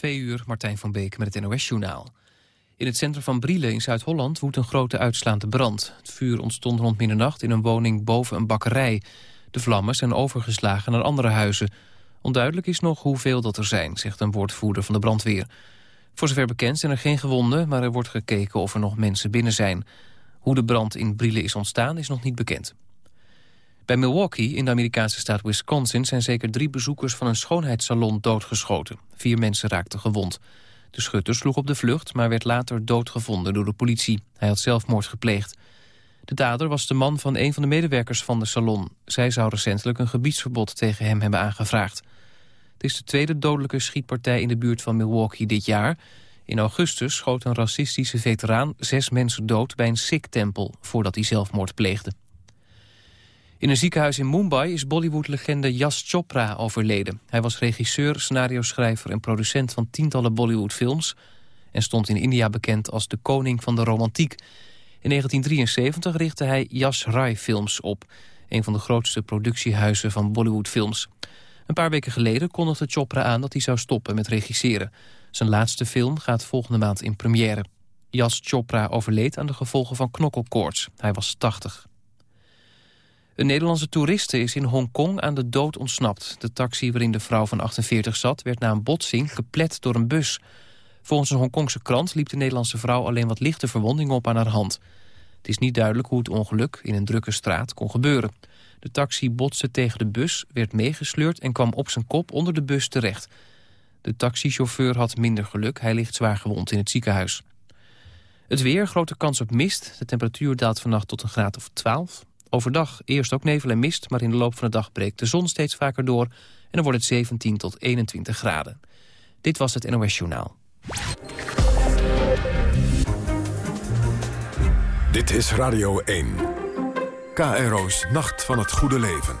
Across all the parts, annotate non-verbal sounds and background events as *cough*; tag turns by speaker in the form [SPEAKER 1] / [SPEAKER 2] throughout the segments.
[SPEAKER 1] Twee uur, Martijn van Beek met het NOS-journaal. In het centrum van Brielen in Zuid-Holland woedt een grote uitslaande brand. Het vuur ontstond rond middernacht in een woning boven een bakkerij. De vlammen zijn overgeslagen naar andere huizen. Onduidelijk is nog hoeveel dat er zijn, zegt een woordvoerder van de brandweer. Voor zover bekend zijn er geen gewonden, maar er wordt gekeken of er nog mensen binnen zijn. Hoe de brand in Brielen is ontstaan is nog niet bekend. Bij Milwaukee in de Amerikaanse staat Wisconsin... zijn zeker drie bezoekers van een schoonheidssalon doodgeschoten. Vier mensen raakten gewond. De schutter sloeg op de vlucht, maar werd later doodgevonden door de politie. Hij had zelfmoord gepleegd. De dader was de man van een van de medewerkers van de salon. Zij zou recentelijk een gebiedsverbod tegen hem hebben aangevraagd. Het is de tweede dodelijke schietpartij in de buurt van Milwaukee dit jaar. In augustus schoot een racistische veteraan zes mensen dood bij een Sikh-tempel... voordat hij zelfmoord pleegde. In een ziekenhuis in Mumbai is Bollywood-legende Jas Chopra overleden. Hij was regisseur, scenario-schrijver en producent van tientallen Bollywood-films... en stond in India bekend als de koning van de romantiek. In 1973 richtte hij Jas Rai Films op... een van de grootste productiehuizen van Bollywood-films. Een paar weken geleden kondigde Chopra aan dat hij zou stoppen met regisseren. Zijn laatste film gaat volgende maand in première. Jas Chopra overleed aan de gevolgen van knokkelkoorts. Hij was 80. Een Nederlandse toeriste is in Hongkong aan de dood ontsnapt. De taxi waarin de vrouw van 48 zat werd na een botsing geplet door een bus. Volgens een Hongkongse krant liep de Nederlandse vrouw alleen wat lichte verwondingen op aan haar hand. Het is niet duidelijk hoe het ongeluk in een drukke straat kon gebeuren. De taxi botste tegen de bus, werd meegesleurd en kwam op zijn kop onder de bus terecht. De taxichauffeur had minder geluk, hij ligt zwaar gewond in het ziekenhuis. Het weer, grote kans op mist. De temperatuur daalt vannacht tot een graad of 12. Overdag eerst ook nevel en mist, maar in de loop van de dag breekt de zon steeds vaker door... en dan wordt het 17 tot 21 graden. Dit was het NOS Journaal.
[SPEAKER 2] Dit is Radio 1. KRO's Nacht van het Goede Leven.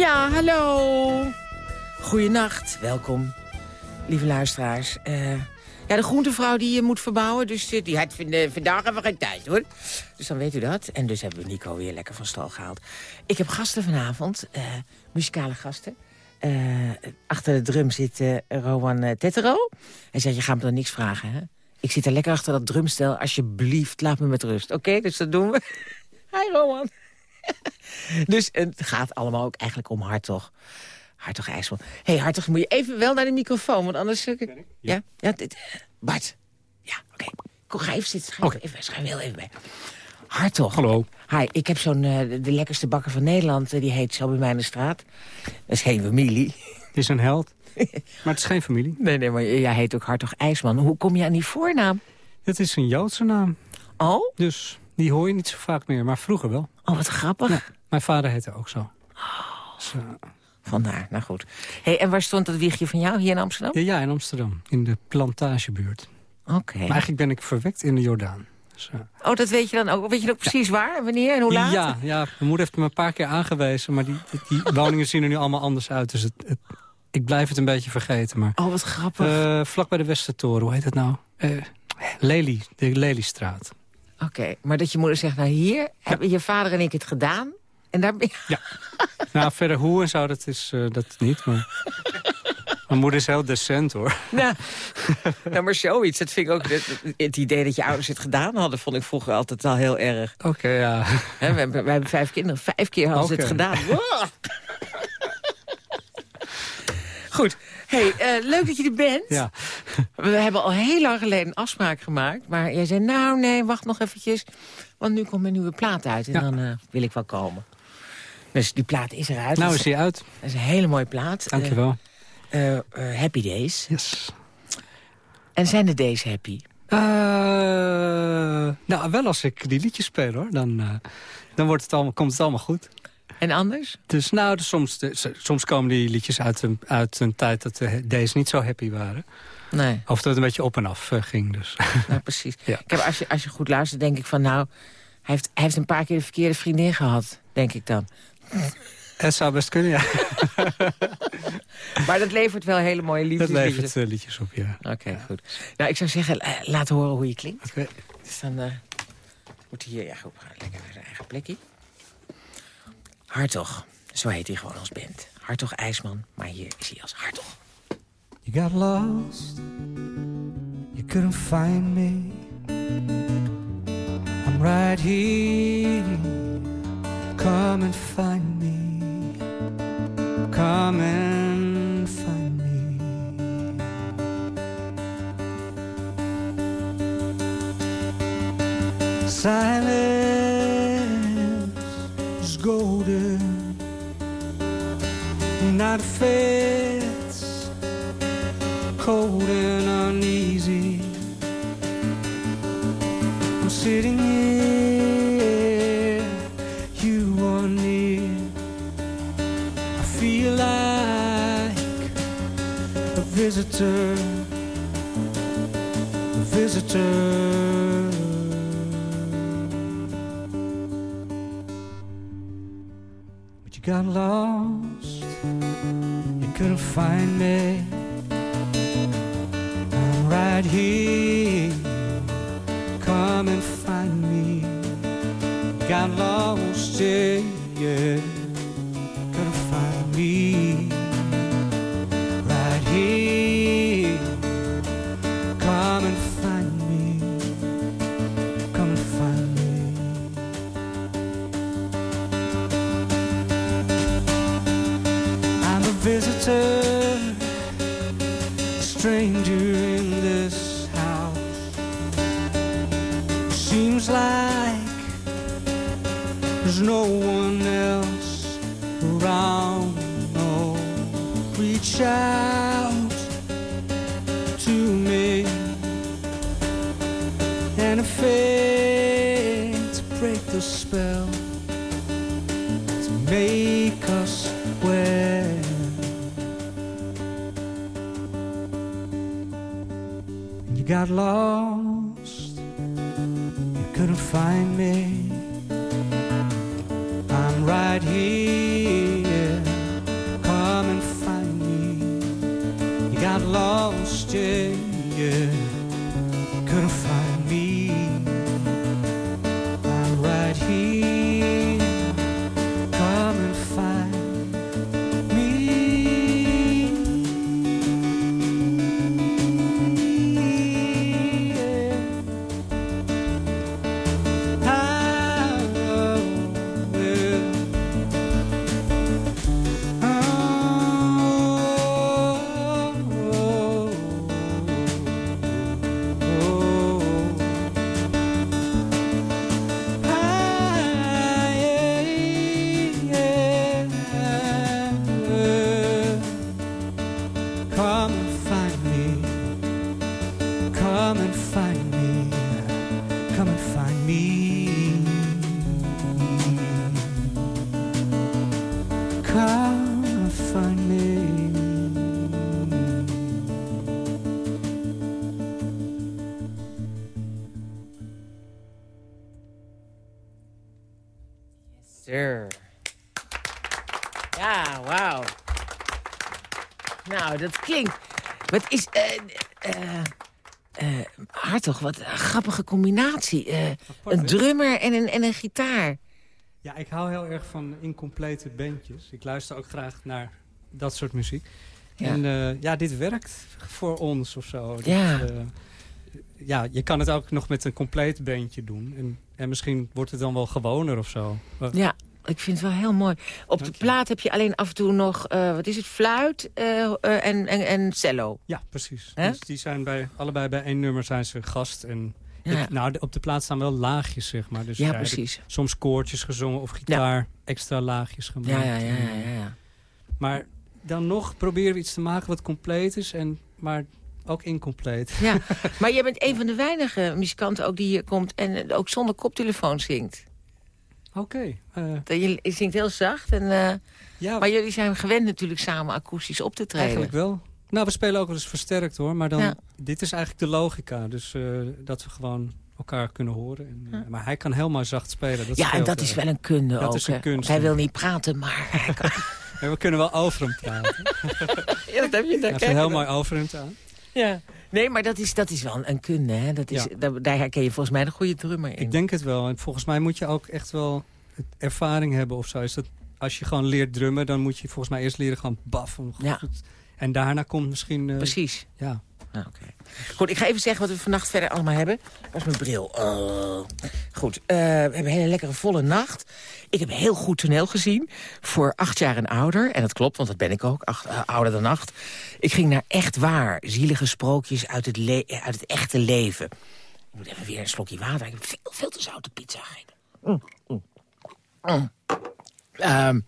[SPEAKER 3] Ja, hallo. Goedenacht, welkom, lieve luisteraars. Uh, ja, de groentevrouw die je moet verbouwen, dus uh, die had vandaag even geen tijd, hoor. Dus dan weet u dat. En dus hebben we Nico weer lekker van stal gehaald. Ik heb gasten vanavond, uh, muzikale gasten. achter de drum zit Rowan Tettero. Hij zegt, je gaat me dan niks vragen, hè? Ik zit er lekker achter dat drumstel. Alsjeblieft, laat me met rust. Oké, dus dat doen we. *laughs* Hi, Rowan. *laughs* dus het gaat allemaal ook eigenlijk om Hartog. Hartog IJssel. Hé, hey, Hartog, moet je even wel naar de microfoon, want anders... Ja, ja, ja dit, Bart. Ja, oké. Kom, ga even zitten. Even, even, schrijf heel even bij. Hartog.
[SPEAKER 4] Hallo.
[SPEAKER 3] Hi, ik heb zo'n, uh, de lekkerste bakker van Nederland. Uh, die heet zo bij mij in de straat. Dat is geen familie.
[SPEAKER 4] Het is een held. maar het is geen familie.
[SPEAKER 3] Nee, nee, maar jij heet ook Hartog IJsman. Hoe kom je aan die voornaam?
[SPEAKER 4] Het is een Joodse naam.
[SPEAKER 3] Oh?
[SPEAKER 4] Dus die hoor je niet zo vaak meer, maar vroeger wel.
[SPEAKER 3] Oh, wat grappig.
[SPEAKER 4] mijn vader heette ook zo.
[SPEAKER 3] Dus, uh, Vandaar, nou goed. Hey, en waar stond dat wiegje van jou, hier in Amsterdam?
[SPEAKER 4] Ja, ja in Amsterdam, in de plantagebuurt.
[SPEAKER 3] Oké.
[SPEAKER 4] Maar eigenlijk ben ik verwekt in de Jordaan. Dus, uh...
[SPEAKER 3] oh, dat weet je dan ook? Weet je ook precies waar en wanneer en hoe laat?
[SPEAKER 4] Ja, ja, mijn moeder heeft me een paar keer aangewezen... maar die, die, woningen zien er nu allemaal anders uit. Dus het, het, ik blijf het een beetje vergeten. Maar,
[SPEAKER 3] oh, wat grappig.
[SPEAKER 4] Uh, vlak bij de Westertoren, hoe heet het nou? Uh, Lely, de Lelystraat.
[SPEAKER 3] Oké, maar dat je moeder zegt, nou hier hebben je vader en ik het gedaan. En daar ben je...
[SPEAKER 5] Ja. nou, verder hoe en zo, dat is uh, dat niet. Maar... *laughs* Mijn moeder is heel decent, hoor.
[SPEAKER 3] Nou, *laughs* nou, maar zoiets. Dat vind ik ook... Het, het, idee dat je ouders het gedaan hadden... vond ik vroeger altijd al heel erg.
[SPEAKER 5] Oké, ja.
[SPEAKER 3] He, we, hebben, we hebben vijf kinderen. Vijf keer hadden ze het gedaan. *laughs* Goed. Hey, uh, leuk dat je er bent.
[SPEAKER 5] Ja.
[SPEAKER 3] We hebben al heel lang geleden een afspraak gemaakt. Maar jij zei, nou nee, wacht nog eventjes. Want nu komt mijn nieuwe plaat uit. En ja. dan uh, wil ik wel komen. Dus die plaat is eruit.
[SPEAKER 5] Nou is die uit.
[SPEAKER 3] Dat is een hele mooie plaat.
[SPEAKER 5] Dankjewel.
[SPEAKER 3] Uh, happy Days.
[SPEAKER 5] Yes.
[SPEAKER 3] En zijn de days happy?
[SPEAKER 5] nou, wel als ik die liedjes speel, hoor. Dan, dan wordt het allemaal, komt het allemaal goed.
[SPEAKER 3] En anders?
[SPEAKER 5] Dus nou, dus soms, de, soms komen die liedjes uit een, uit een tijd dat de days niet zo happy waren.
[SPEAKER 3] Nee.
[SPEAKER 5] Of dat het een beetje op en af uh, ging. Dus.
[SPEAKER 3] Nou, *laughs* precies. Ja. Ik heb, als, je, als je goed luistert, denk ik van nou... Hij heeft, hij heeft een paar keer de verkeerde vriendin gehad, denk ik dan. *laughs*
[SPEAKER 5] Het zou best kunnen, ja. *laughs*
[SPEAKER 3] maar dat levert wel hele mooie liedjes
[SPEAKER 5] Dat levert uh, liedjes op, ja.
[SPEAKER 3] Oké, okay, ja. goed. Nou, ik zou zeggen, uh, laat horen hoe je klinkt.
[SPEAKER 5] Oké. Okay.
[SPEAKER 3] Dus dan uh, moet hij hier... Ja, goed, lekker naar zijn eigen plekje. Hartog, zo heet hij gewoon als band. Hartog IJsman, maar hier is hij als Hartog.
[SPEAKER 4] You got lost, you couldn't find me. I'm right here, come and find me. Come and find me. Silence is golden, not fits, cold and uneasy. I'm sitting here, you are near. I feel like a visitor, a visitor. You got lost, you couldn't find me. I'm right here, come and find me. Got lost, yeah, Come and find me. Come and find me. Come and find me.
[SPEAKER 3] Sir. Ja, wauw. Nou, dat klinkt... Wat is... eh, Hartog, wat een grappige combinatie. Eh, een drummer en een, en een gitaar.
[SPEAKER 4] Ja, ik hou heel erg van incomplete bandjes. Ik luister ook graag naar dat soort muziek.
[SPEAKER 3] Ja.
[SPEAKER 4] En eh, ja, dit werkt voor ons of zo. Dat,
[SPEAKER 3] Ja.
[SPEAKER 4] eh, ja, je kan het ook nog met een compleet bandje doen. En, en misschien wordt het dan wel gewoner of zo.
[SPEAKER 3] Ja, ik vind het wel heel mooi. Op de
[SPEAKER 4] je.
[SPEAKER 3] plaat heb je alleen af en toe nog, eh, wat is het, fluit eh, eh, en, en, en cello.
[SPEAKER 4] Ja, precies. Dus die zijn bij, allebei bij één nummer zijn ze gast. En
[SPEAKER 3] Ja,
[SPEAKER 4] ik- nou, op de plaat staan wel laagjes, zeg maar. Dus
[SPEAKER 3] ja precies.
[SPEAKER 4] soms koortjes gezongen of gitaar, extra laagjes gemaakt.
[SPEAKER 3] Ja, ja, ja, ja.
[SPEAKER 4] Maar dan nog proberen we iets te maken wat compleet is, en, maar ook incompleet.
[SPEAKER 3] Ja, *laughs* maar jij bent een van de weinige muzikanten ook die hier komt... en ook zonder koptelefoon zingt.
[SPEAKER 4] Oké. eh,
[SPEAKER 3] Dat Je zingt heel zacht, en, eh,
[SPEAKER 4] ja,
[SPEAKER 3] maar jullie zijn gewend natuurlijk samen akoestisch op te treden.
[SPEAKER 4] eigenlijk wel. Nou, we spelen ook wel eens versterkt hoor. Maar dan,
[SPEAKER 3] Ja.
[SPEAKER 4] dit is eigenlijk de logica. Dus eh, dat we gewoon elkaar kunnen horen. En, eh, Maar hij kan helemaal zacht spelen. Dat
[SPEAKER 3] ja, en dat is wel een kunde
[SPEAKER 4] Dat
[SPEAKER 3] ook.
[SPEAKER 4] is een kunst,
[SPEAKER 3] Hij wil niet praten, maar... hij kan- *laughs*
[SPEAKER 4] we kunnen wel over hem praten.
[SPEAKER 3] ja, dat heb je
[SPEAKER 4] Hij
[SPEAKER 3] daar
[SPEAKER 4] heeft een heel mooi overhemd aan.
[SPEAKER 3] Ja. Nee, maar dat is, dat is wel een kunde. Hè? Dat is,
[SPEAKER 4] Ja.
[SPEAKER 3] daar, daar herken je volgens mij een goede drummer in.
[SPEAKER 4] Ik denk het wel. En volgens mij moet je ook echt wel ervaring hebben of zo. Is dat, als je gewoon leert drummen, dan moet je volgens mij eerst leren gewoon baffen.
[SPEAKER 3] Ja.
[SPEAKER 4] En daarna komt misschien... eh,
[SPEAKER 3] Precies.
[SPEAKER 4] Ja.
[SPEAKER 3] Nou, oké. Goed, ik ga even zeggen wat we vannacht verder allemaal hebben. Waar is mijn bril? Oh. Goed, eh, we hebben een hele lekkere volle nacht. Ik heb heel goed toneel gezien. Voor acht jaar en ouder. En dat klopt, want dat ben ik ook. Acht, eh, ouder dan acht. Ik ging naar Echt Waar. Zielige sprookjes uit het, eh, uit het echte leven. Ik moet even weer een slokje water. Ik heb veel, veel te zoute pizza gegeten. Mm, mm, mm. Ehm,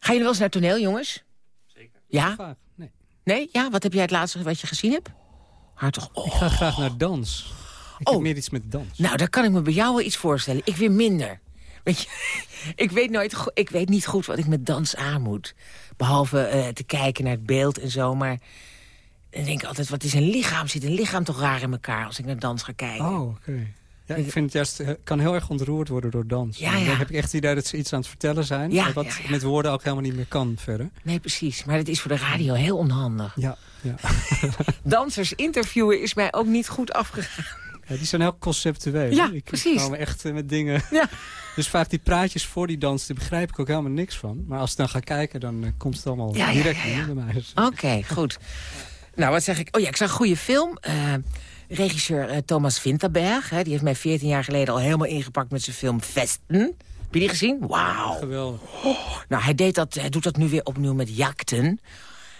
[SPEAKER 3] ga je wel eens naar toneel, jongens? Zeker. Ja?
[SPEAKER 4] Nee.
[SPEAKER 3] Ja? Wat heb jij het laatste wat je gezien hebt? Hartog. Oh.
[SPEAKER 4] Ik ga graag naar dans. Ik
[SPEAKER 3] Oh.
[SPEAKER 4] heb meer iets met dans.
[SPEAKER 3] Nou, daar kan ik me bij jou wel iets voorstellen. Ik weer minder. Weet je, *laughs* ik weet, nooit, ik weet niet goed wat ik met dans aan moet. Behalve eh, te kijken naar het beeld en zo. Maar dan denk ik altijd, wat is een lichaam? Zit een lichaam toch raar in elkaar als ik naar dans ga kijken?
[SPEAKER 4] Oh, oké. Ja, ik vind het juist, eh, kan heel erg ontroerd worden door dans.
[SPEAKER 3] Ja,
[SPEAKER 4] En
[SPEAKER 3] ja.
[SPEAKER 4] Dan heb ik echt het idee dat ze iets aan het vertellen zijn.
[SPEAKER 3] Ja,
[SPEAKER 4] wat
[SPEAKER 3] ja,
[SPEAKER 4] met woorden ook helemaal niet meer kan verder.
[SPEAKER 3] Nee, precies. Maar dat is voor de radio heel onhandig.
[SPEAKER 4] Ja, ja. *laughs*
[SPEAKER 3] Dansers interviewen is mij ook niet goed afgegaan.
[SPEAKER 4] Ja, die zijn heel conceptueel.
[SPEAKER 3] Ja,
[SPEAKER 4] ik,
[SPEAKER 3] precies.
[SPEAKER 4] Ik echt eh, met dingen...
[SPEAKER 3] Ja.
[SPEAKER 4] Dus vaak die praatjes voor die dans, daar begrijp ik ook helemaal niks van. Maar als ik dan ga kijken, dan eh, komt het allemaal direct bij mij.
[SPEAKER 3] Oké, goed. Nou, wat zeg ik? Oh ja, ik zag een goede film. Regisseur eh, Thomas Vinterberg. Hè, die heeft mij 14 jaar geleden al helemaal ingepakt met zijn film Vesten. Heb je die gezien? Wauw.
[SPEAKER 4] Geweldig.
[SPEAKER 3] Nou, hij, deed dat, hij doet dat nu weer opnieuw met Jakten.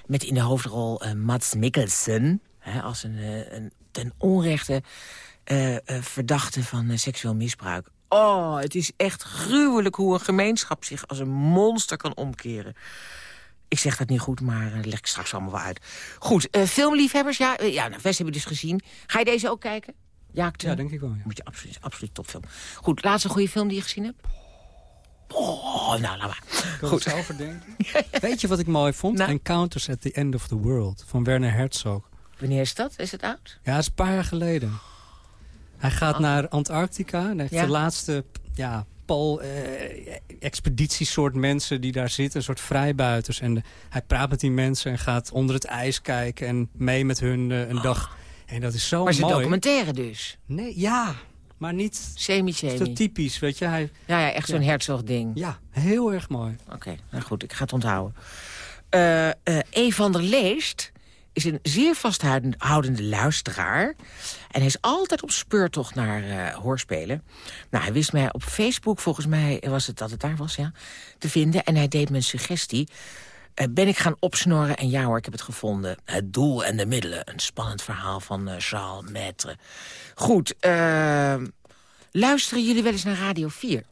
[SPEAKER 3] Met in de hoofdrol eh, Mats Mikkelsen. Hè, als een, eh, een ten onrechte verdachte van seksueel misbruik. Oh, het is echt gruwelijk hoe een gemeenschap zich als een monster kan omkeren. Ik zeg dat niet goed, maar eh, dat leg ik straks allemaal wel uit. Goed, eh, filmliefhebbers, ja, eh, ja nou, West hebben we dus gezien. Ga je deze ook kijken? Jaakten?
[SPEAKER 4] Ja, denk ik wel. Ja.
[SPEAKER 3] Moet je absoluut, absoluut topfilm. Goed, laatste goede film die je gezien hebt? Oh, nou, laat maar. Goed.
[SPEAKER 4] overdenken. *laughs* Weet je wat ik mooi vond?
[SPEAKER 3] Nou.
[SPEAKER 4] Encounters at the End of the World van Werner Herzog.
[SPEAKER 3] Wanneer is dat? Is het oud?
[SPEAKER 4] Ja, dat is een paar jaar geleden. Hij gaat naar Antarctica. En heeft
[SPEAKER 3] Oh. Ja.
[SPEAKER 4] de laatste ja, pol, eh, expeditiesoort mensen die daar zitten. Een soort vrijbuiters. En de- hij praat met die mensen en gaat onder het ijs kijken. En mee met hun eh, een dag. En dat is zo
[SPEAKER 3] maar het is een
[SPEAKER 4] mooi.
[SPEAKER 3] documentaire dus.
[SPEAKER 4] Nee, ja. Maar niet zo
[SPEAKER 3] Semi-semi.
[SPEAKER 4] typisch, weet je. Hij,
[SPEAKER 3] Ja, ja, echt zo'n Herzog-ding.
[SPEAKER 4] ja, heel erg mooi.
[SPEAKER 3] Oké, nou goed, ik ga het onthouden. Eh eh E. van der Leest is een zeer vasthoudende luisteraar. En hij is altijd op speurtocht naar eh, hoorspelen. Nou, hij wist mij op Facebook, volgens mij was het dat het daar was, ja, te vinden. En hij deed me een suggestie. Eh, ben ik gaan opsnorren en ja hoor, ik heb het gevonden. Het doel en de middelen. Een spannend verhaal van eh, Charles Maître. Goed, eh, luisteren jullie wel eens naar Radio 4?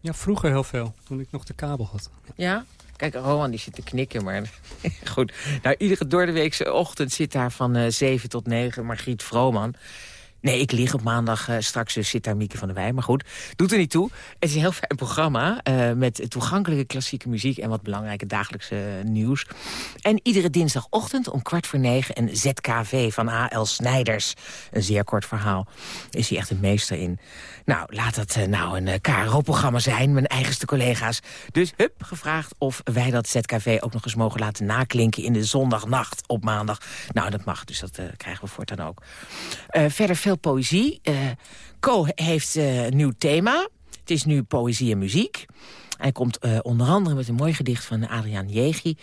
[SPEAKER 4] Ja, vroeger heel veel. Toen ik nog de kabel had.
[SPEAKER 3] Ja? Kijk, Rowan die zit te knikken, maar *laughs* goed. Nou, iedere doordeweekse ochtend zit daar van eh 7 tot 9 Margriet Vrooman. Nee, ik lig op maandag, eh, straks eh, zit daar Mieke van der Wij. Maar goed, doet er niet toe. Het is een heel fijn programma eh, met toegankelijke klassieke muziek... en wat belangrijke dagelijkse nieuws. En iedere dinsdagochtend om kwart voor negen een ZKV van A.L. Snijders. Een zeer kort verhaal. Is hij echt een meester in. Nou, laat dat nou een KRO-programma zijn, mijn eigenste collega's. Dus hup, gevraagd of wij dat ZKV ook nog eens mogen laten naklinken... in de zondagnacht op maandag. Nou, dat mag, dus dat krijgen we voortaan ook. Verder veel poëzie. Eh Co heeft eh, een nieuw thema. Het is nu poëzie en muziek. Hij komt uh, onder andere met een mooi gedicht van Adriaan Jegi.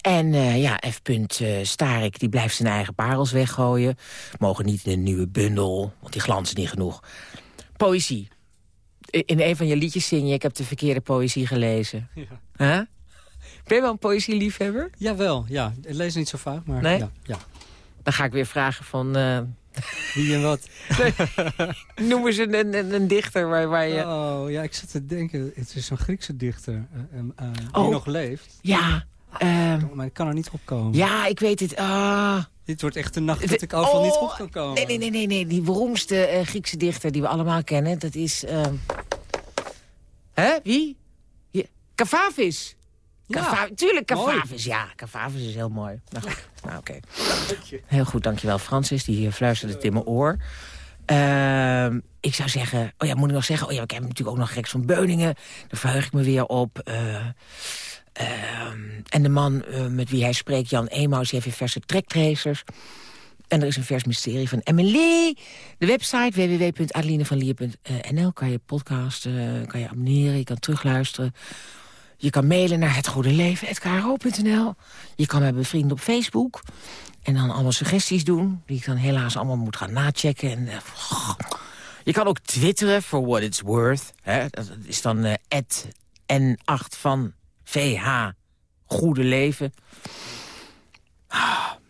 [SPEAKER 3] En uh, ja, F. Uh, Starik die blijft zijn eigen parels weggooien. Mogen niet in een nieuwe bundel, want die glanzen niet genoeg. Poëzie. In een van je liedjes zing je, ik heb de verkeerde poëzie gelezen. Ja. Huh? Ben je wel een poëzieliefhebber?
[SPEAKER 4] Jawel, ja. Ik lees niet zo vaak, maar nee? ja, ja.
[SPEAKER 3] Dan ga ik weer vragen van... Uh...
[SPEAKER 4] Wie en wat?
[SPEAKER 3] Noem eens een, een, een, dichter waar, waar je...
[SPEAKER 4] Oh, ja, ik zat te denken. Het is een Griekse dichter uh, uh, die oh. nog leeft.
[SPEAKER 3] Ja.
[SPEAKER 4] Uh, maar ik kan er niet opkomen.
[SPEAKER 3] Ja, ik weet het. Ah.
[SPEAKER 4] Dit wordt echt de nacht dat ik overal oh, niet op kan komen.
[SPEAKER 3] Nee, nee, nee, nee. Die beroemdste Griekse dichter die we allemaal kennen, dat is... Ehm, hè? Wie? Cavavis. Ja, tuurlijk, Cavavis. Ja, Cavavis is heel mooi. Nou, nou oké. Heel goed, dankjewel. Francis, die fluisterde het in mijn oor. Uh, ik zou zeggen... Oh ja, moet ik nog zeggen... Oh ja, ik heb natuurlijk ook nog Geks van Beuningen. Daar verheug ik me weer op. Uh, uh, en de man uh, met wie hij spreekt, Jan Emaus... die heeft weer verse trektracers. En er is een vers mysterie van Emily. De website www.adelinevanlier.nl kan je podcasten, kan je abonneren, je kan terugluisteren. Je kan mailen naar hetgoedeleven.kro.nl. Je kan me bevrienden op Facebook. En dan allemaal suggesties doen. Die ik dan helaas allemaal moet gaan nachecken. En, uh, je kan ook twitteren, for what it's worth. Dat is dan uh, N8 van VH Goede Leven.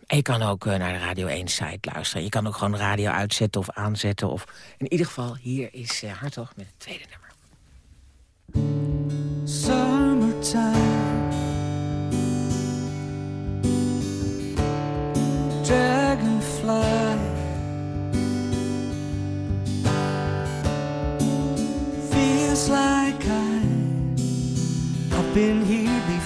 [SPEAKER 3] En je kan ook uh, naar de Radio 1-site luisteren. Je kan ook gewoon radio uitzetten of aanzetten. Of... In ieder geval, hier is Hartog met het tweede nummer. Summertime. Dragonfly. Feels like I, I've been here before.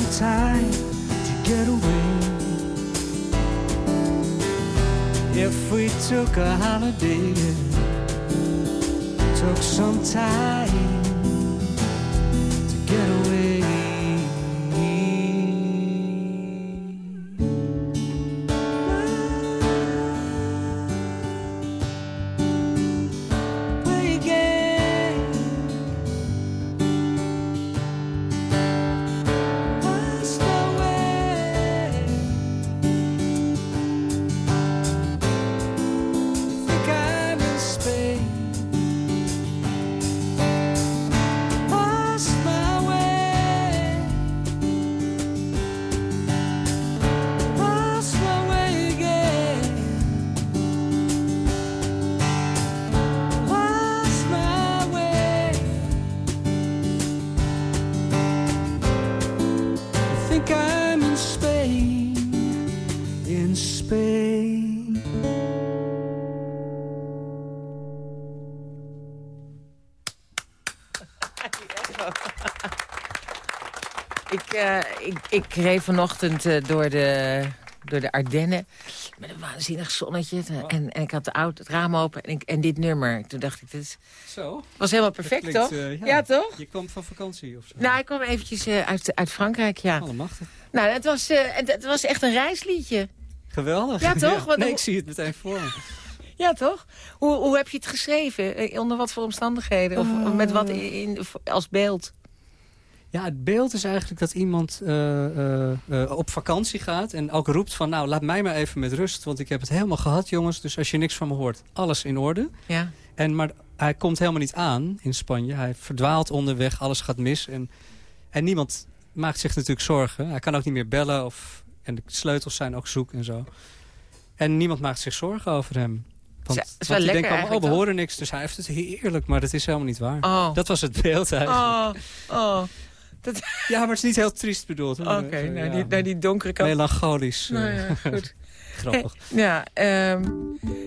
[SPEAKER 3] Time to get away.
[SPEAKER 4] if we took a holiday, took some time
[SPEAKER 3] Ik, eh, ik, ik reed vanochtend eh, door, de, door de Ardennen met een waanzinnig zonnetje. En, en ik had de auto, het raam open en, ik, en dit nummer. Toen dacht ik, dit
[SPEAKER 4] Zo.
[SPEAKER 3] was helemaal perfect,
[SPEAKER 4] klinkt,
[SPEAKER 3] toch?
[SPEAKER 4] eh, ja.
[SPEAKER 3] ja. toch?
[SPEAKER 4] Je kwam van vakantie of zo?
[SPEAKER 3] Nou, ik kwam eventjes uit, uit Frankrijk, ja.
[SPEAKER 4] Allemachtig.
[SPEAKER 3] Nou, het was, het, het was echt een reisliedje.
[SPEAKER 4] Geweldig.
[SPEAKER 3] Ja, toch? *laughs* Want
[SPEAKER 4] nee, ik zie het meteen voor me.
[SPEAKER 3] Ja, toch? Hoe, hoe heb je het geschreven? Onder wat voor omstandigheden? Of met wat in- als beeld?
[SPEAKER 4] Ja, het beeld is eigenlijk dat iemand eh, eh, eh, op vakantie gaat... en ook roept van, nou, laat mij maar even met rust... want ik heb het helemaal gehad, jongens. Dus als je niks van me hoort, alles in orde.
[SPEAKER 3] Ja.
[SPEAKER 4] En, maar hij komt helemaal niet aan in Spanje. Hij verdwaalt onderweg, alles gaat mis. En, en niemand maakt zich natuurlijk zorgen. Hij kan ook niet meer bellen. Of, en de sleutels zijn ook zoek en zo. En niemand maakt zich zorgen over hem. Want,
[SPEAKER 3] Is- is
[SPEAKER 4] want die denken allemaal, oh, we horen niks. Dus hij heeft het heerlijk, maar dat is helemaal niet waar.
[SPEAKER 3] Oh.
[SPEAKER 4] Dat was het beeld eigenlijk.
[SPEAKER 3] Oh, oh. *laughs*
[SPEAKER 4] Ja, maar het is niet heel triest bedoeld.
[SPEAKER 3] Oké,
[SPEAKER 4] hoor.
[SPEAKER 3] naar,
[SPEAKER 4] Zo, ja.
[SPEAKER 3] die, naar die donkere kant.
[SPEAKER 4] Melancholisch. eh,
[SPEAKER 3] Nou ja, goed. *laughs*
[SPEAKER 4] grappig.
[SPEAKER 3] Ja, ehm,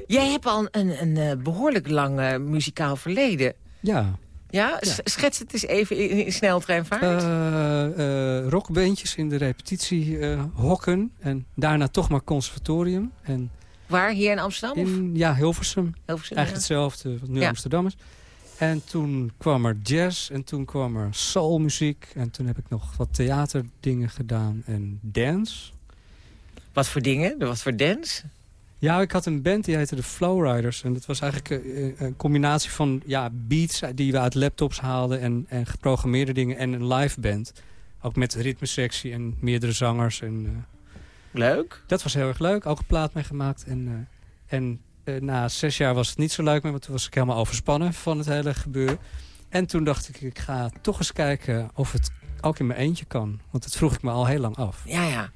[SPEAKER 3] jij hebt al een, een, eh, behoorlijk lang eh, muzikaal verleden.
[SPEAKER 4] Ja.
[SPEAKER 3] Ja? Schets het eens even in, in sneltreinvaart.
[SPEAKER 4] Rockbandjes in de repetitiehokken. en daarna toch maar conservatorium. En
[SPEAKER 3] Waar? Hier in Amsterdam?
[SPEAKER 4] in ja, Hilversum.
[SPEAKER 3] Hilversum?
[SPEAKER 4] Eigenlijk hetzelfde wat nu. Amsterdam is. En toen kwam er jazz en toen kwam er soulmuziek. En toen heb ik nog wat theaterdingen gedaan en dance.
[SPEAKER 3] Wat voor dingen? Wat voor dance?
[SPEAKER 4] Ja, ik had een band die heette de Flowriders. En dat was eigenlijk eh, een combinatie van ja, beats die we uit laptops haalden... en, en geprogrammeerde dingen en een live band. Ook met ritmesectie en meerdere zangers. En, eh,
[SPEAKER 3] Leuk.
[SPEAKER 4] dat was heel erg leuk. Ook een plaat mee gemaakt. En, eh, en eh, na zes jaar was het niet zo leuk meer... want toen was ik helemaal overspannen van het hele gebeuren. En toen dacht ik, ik ga toch eens kijken of het ook in mijn eentje kan. Want dat vroeg ik me al heel lang af.
[SPEAKER 3] Ja, ja.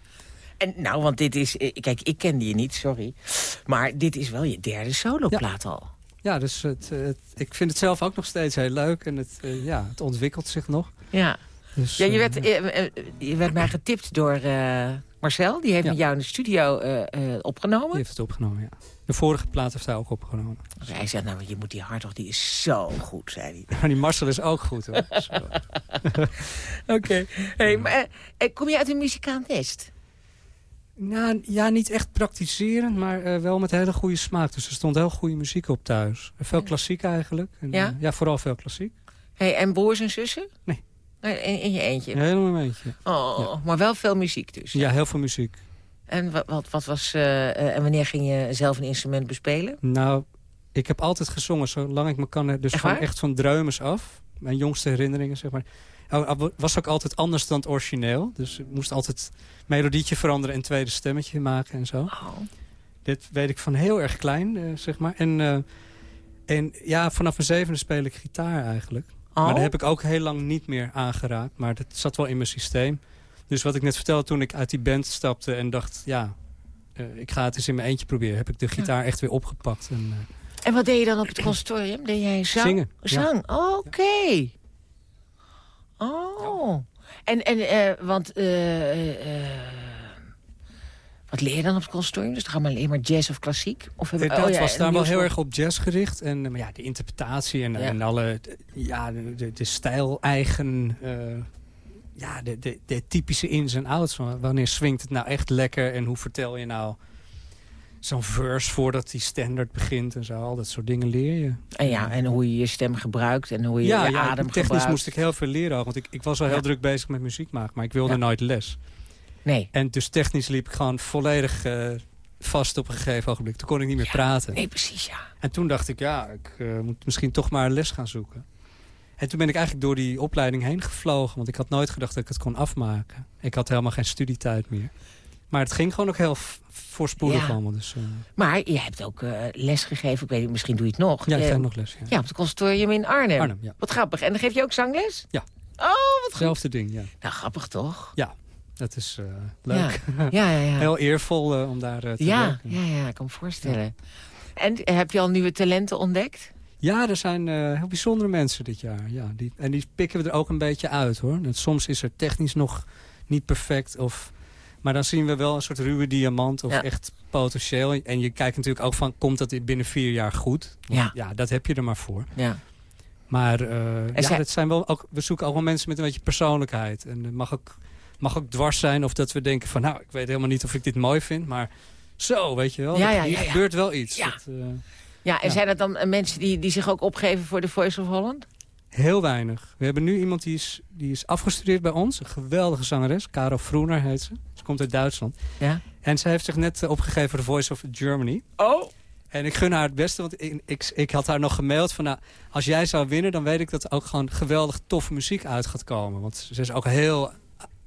[SPEAKER 3] En nou, want dit is... eh, Kijk, ik kende je niet, sorry. Maar dit is wel je derde soloplaat al.
[SPEAKER 4] Ja, dus het, eh, het- ik vind het zelf ook nog steeds heel leuk. En het, eh, ja, het ontwikkelt zich nog.
[SPEAKER 3] Ja.
[SPEAKER 4] Dus,
[SPEAKER 3] Ja, je
[SPEAKER 4] eh,
[SPEAKER 3] werd, eh, eh, je werd mij getipt door eh, Marcel. Die heeft
[SPEAKER 4] Ja.
[SPEAKER 3] met jou in de studio eh, eh, opgenomen.
[SPEAKER 4] Die heeft het opgenomen, ja. De vorige plaat heeft hij ook opgenomen.
[SPEAKER 3] Dus hij zegt, nou, je moet die Hartog, die is zo goed, zei hij.
[SPEAKER 4] Maar die Marcel is ook goed, hoor. *laughs*
[SPEAKER 3] Oké. Hey, maar, eh, kom je uit een muzikaal nest?
[SPEAKER 4] nou, ja, niet echt praktiserend, maar eh, wel met hele goede smaak. Dus er stond heel goede muziek op thuis. Veel klassiek eigenlijk. En,
[SPEAKER 3] Ja?
[SPEAKER 4] eh, ja, vooral veel klassiek.
[SPEAKER 3] Hey, en broers en zussen?
[SPEAKER 4] Nee.
[SPEAKER 3] In, in je eentje?
[SPEAKER 4] Een hele momentje.
[SPEAKER 3] Oh, maar wel veel muziek dus.
[SPEAKER 4] Ja, heel veel muziek.
[SPEAKER 3] En wat, wat, wat was... eh, eh, en wanneer ging je zelf een instrument bespelen?
[SPEAKER 4] Nou, ik heb altijd gezongen, zolang ik me kan. eh, Dus
[SPEAKER 3] Echt
[SPEAKER 4] echt van dreumes af. Mijn jongste herinneringen, zeg maar. Oh, was ook altijd anders dan het origineel. Dus ik moest altijd melodietje veranderen en tweede stemmetje maken en zo.
[SPEAKER 3] Oh.
[SPEAKER 4] Dit weet ik van heel erg klein, zeg maar. En, en ja, vanaf mijn zevende speel ik gitaar eigenlijk.
[SPEAKER 3] Oh?
[SPEAKER 4] Maar daar heb ik ook heel lang niet meer aangeraakt. Maar dat zat wel in mijn systeem. Dus wat ik net vertelde toen ik uit die band stapte en dacht... ja, eh, ik ga het eens in mijn eentje proberen. Heb ik de gitaar echt weer opgepakt. En, eh,
[SPEAKER 3] En wat deed je dan op het conservatorium? Deed jij zang?
[SPEAKER 4] Zingen, ja.
[SPEAKER 3] Zang, oké. Oh. En, en eh, want... wat leer je dan op het conservatorium? Dus dan gaan we alleen maar jazz of klassiek? Of hebben,
[SPEAKER 4] Het
[SPEAKER 3] oh ja,
[SPEAKER 4] was daar wel heel erg op jazz gericht. En maar ja, de interpretatie en,
[SPEAKER 3] Ja.
[SPEAKER 4] en alle de- ja, de, de, stijl-eigen... ja, de, de, de typische ins en outs. Van wanneer swingt het nou echt lekker en hoe vertel je nou zo'n verse voordat die standaard begint en zo. Al dat soort dingen leer je.
[SPEAKER 3] En ja, en hoe je je stem gebruikt en hoe je
[SPEAKER 4] ja,
[SPEAKER 3] je
[SPEAKER 4] ja,
[SPEAKER 3] adem
[SPEAKER 4] technisch
[SPEAKER 3] gebruikt.
[SPEAKER 4] moest ik heel veel leren. Want ik, ik was al heel
[SPEAKER 3] Ja.
[SPEAKER 4] druk bezig met muziek maken. Maar ik wilde nooit les.
[SPEAKER 3] Nee.
[SPEAKER 4] En dus technisch liep ik gewoon volledig eh, vast op een gegeven ogenblik. Toen kon ik niet meer praten.
[SPEAKER 3] Nee, precies, ja.
[SPEAKER 4] En toen dacht ik, ja, ik eh, moet misschien toch maar les gaan zoeken. En toen ben ik eigenlijk door die opleiding heen gevlogen. Want ik had nooit gedacht dat ik het kon afmaken. Ik had helemaal geen studietijd meer. Maar het ging gewoon ook heel voorspoedig
[SPEAKER 3] Ja.
[SPEAKER 4] allemaal. Dus, eh,
[SPEAKER 3] Maar je hebt ook eh, les gegeven, ik weet niet, misschien doe je het nog.
[SPEAKER 4] ja, ik
[SPEAKER 3] Eh,
[SPEAKER 4] geef nog les. Ja.
[SPEAKER 3] ja, op het conservatorium in Arnhem.
[SPEAKER 4] Arnhem, ja.
[SPEAKER 3] Wat grappig. En dan geef je ook zangles?
[SPEAKER 4] Ja.
[SPEAKER 3] Oh, wat goed.
[SPEAKER 4] Hetzelfde ding, ja.
[SPEAKER 3] Nou, grappig toch?
[SPEAKER 4] Dat is eh, leuk.
[SPEAKER 3] Ja, ja, ja. ja. *laughs*
[SPEAKER 4] Heel eervol eh, om daar eh, te
[SPEAKER 3] ja,
[SPEAKER 4] werken.
[SPEAKER 3] ja, ja, ik kan me voorstellen. En eh, heb je al nieuwe talenten ontdekt?
[SPEAKER 4] Ja, er zijn eh, heel bijzondere mensen dit jaar. Ja, die, en die pikken we er ook een beetje uit, hoor. En soms is er technisch nog niet perfect. Of, maar dan zien we wel een soort ruwe diamant of
[SPEAKER 3] Ja.
[SPEAKER 4] echt potentieel. En je kijkt natuurlijk ook van, komt dat dit binnen vier jaar goed? Want
[SPEAKER 3] Ja.
[SPEAKER 4] dat heb je er maar voor.
[SPEAKER 3] Ja.
[SPEAKER 4] Maar eh, ja,
[SPEAKER 3] zij-
[SPEAKER 4] dat zijn wel ook, we zoeken ook wel mensen met een beetje persoonlijkheid. En het mag ook, mag ook dwars zijn of dat we denken van... nou, ik weet helemaal niet of ik dit mooi vind, maar zo, weet je wel.
[SPEAKER 3] Ja, ja,
[SPEAKER 4] hier
[SPEAKER 3] ja, ja.
[SPEAKER 4] gebeurt wel iets.
[SPEAKER 3] Ja.
[SPEAKER 4] Dat, eh,
[SPEAKER 3] Ja, en zijn dat dan eh, mensen die, die zich ook opgeven voor de Voice of Holland?
[SPEAKER 4] Heel weinig. We hebben nu iemand die is, die is afgestudeerd bij ons. Een geweldige zangeres. Caro Vroener heet ze. Ze komt uit Duitsland.
[SPEAKER 3] Ja.
[SPEAKER 4] En ze heeft zich net eh, opgegeven voor de Voice of Germany.
[SPEAKER 3] Oh.
[SPEAKER 4] En ik gun haar het beste, want ik, ik, ik had haar nog gemaild van... Nou, als jij zou winnen, dan weet ik dat er ook gewoon geweldig toffe muziek uit gaat komen. Want ze is ook heel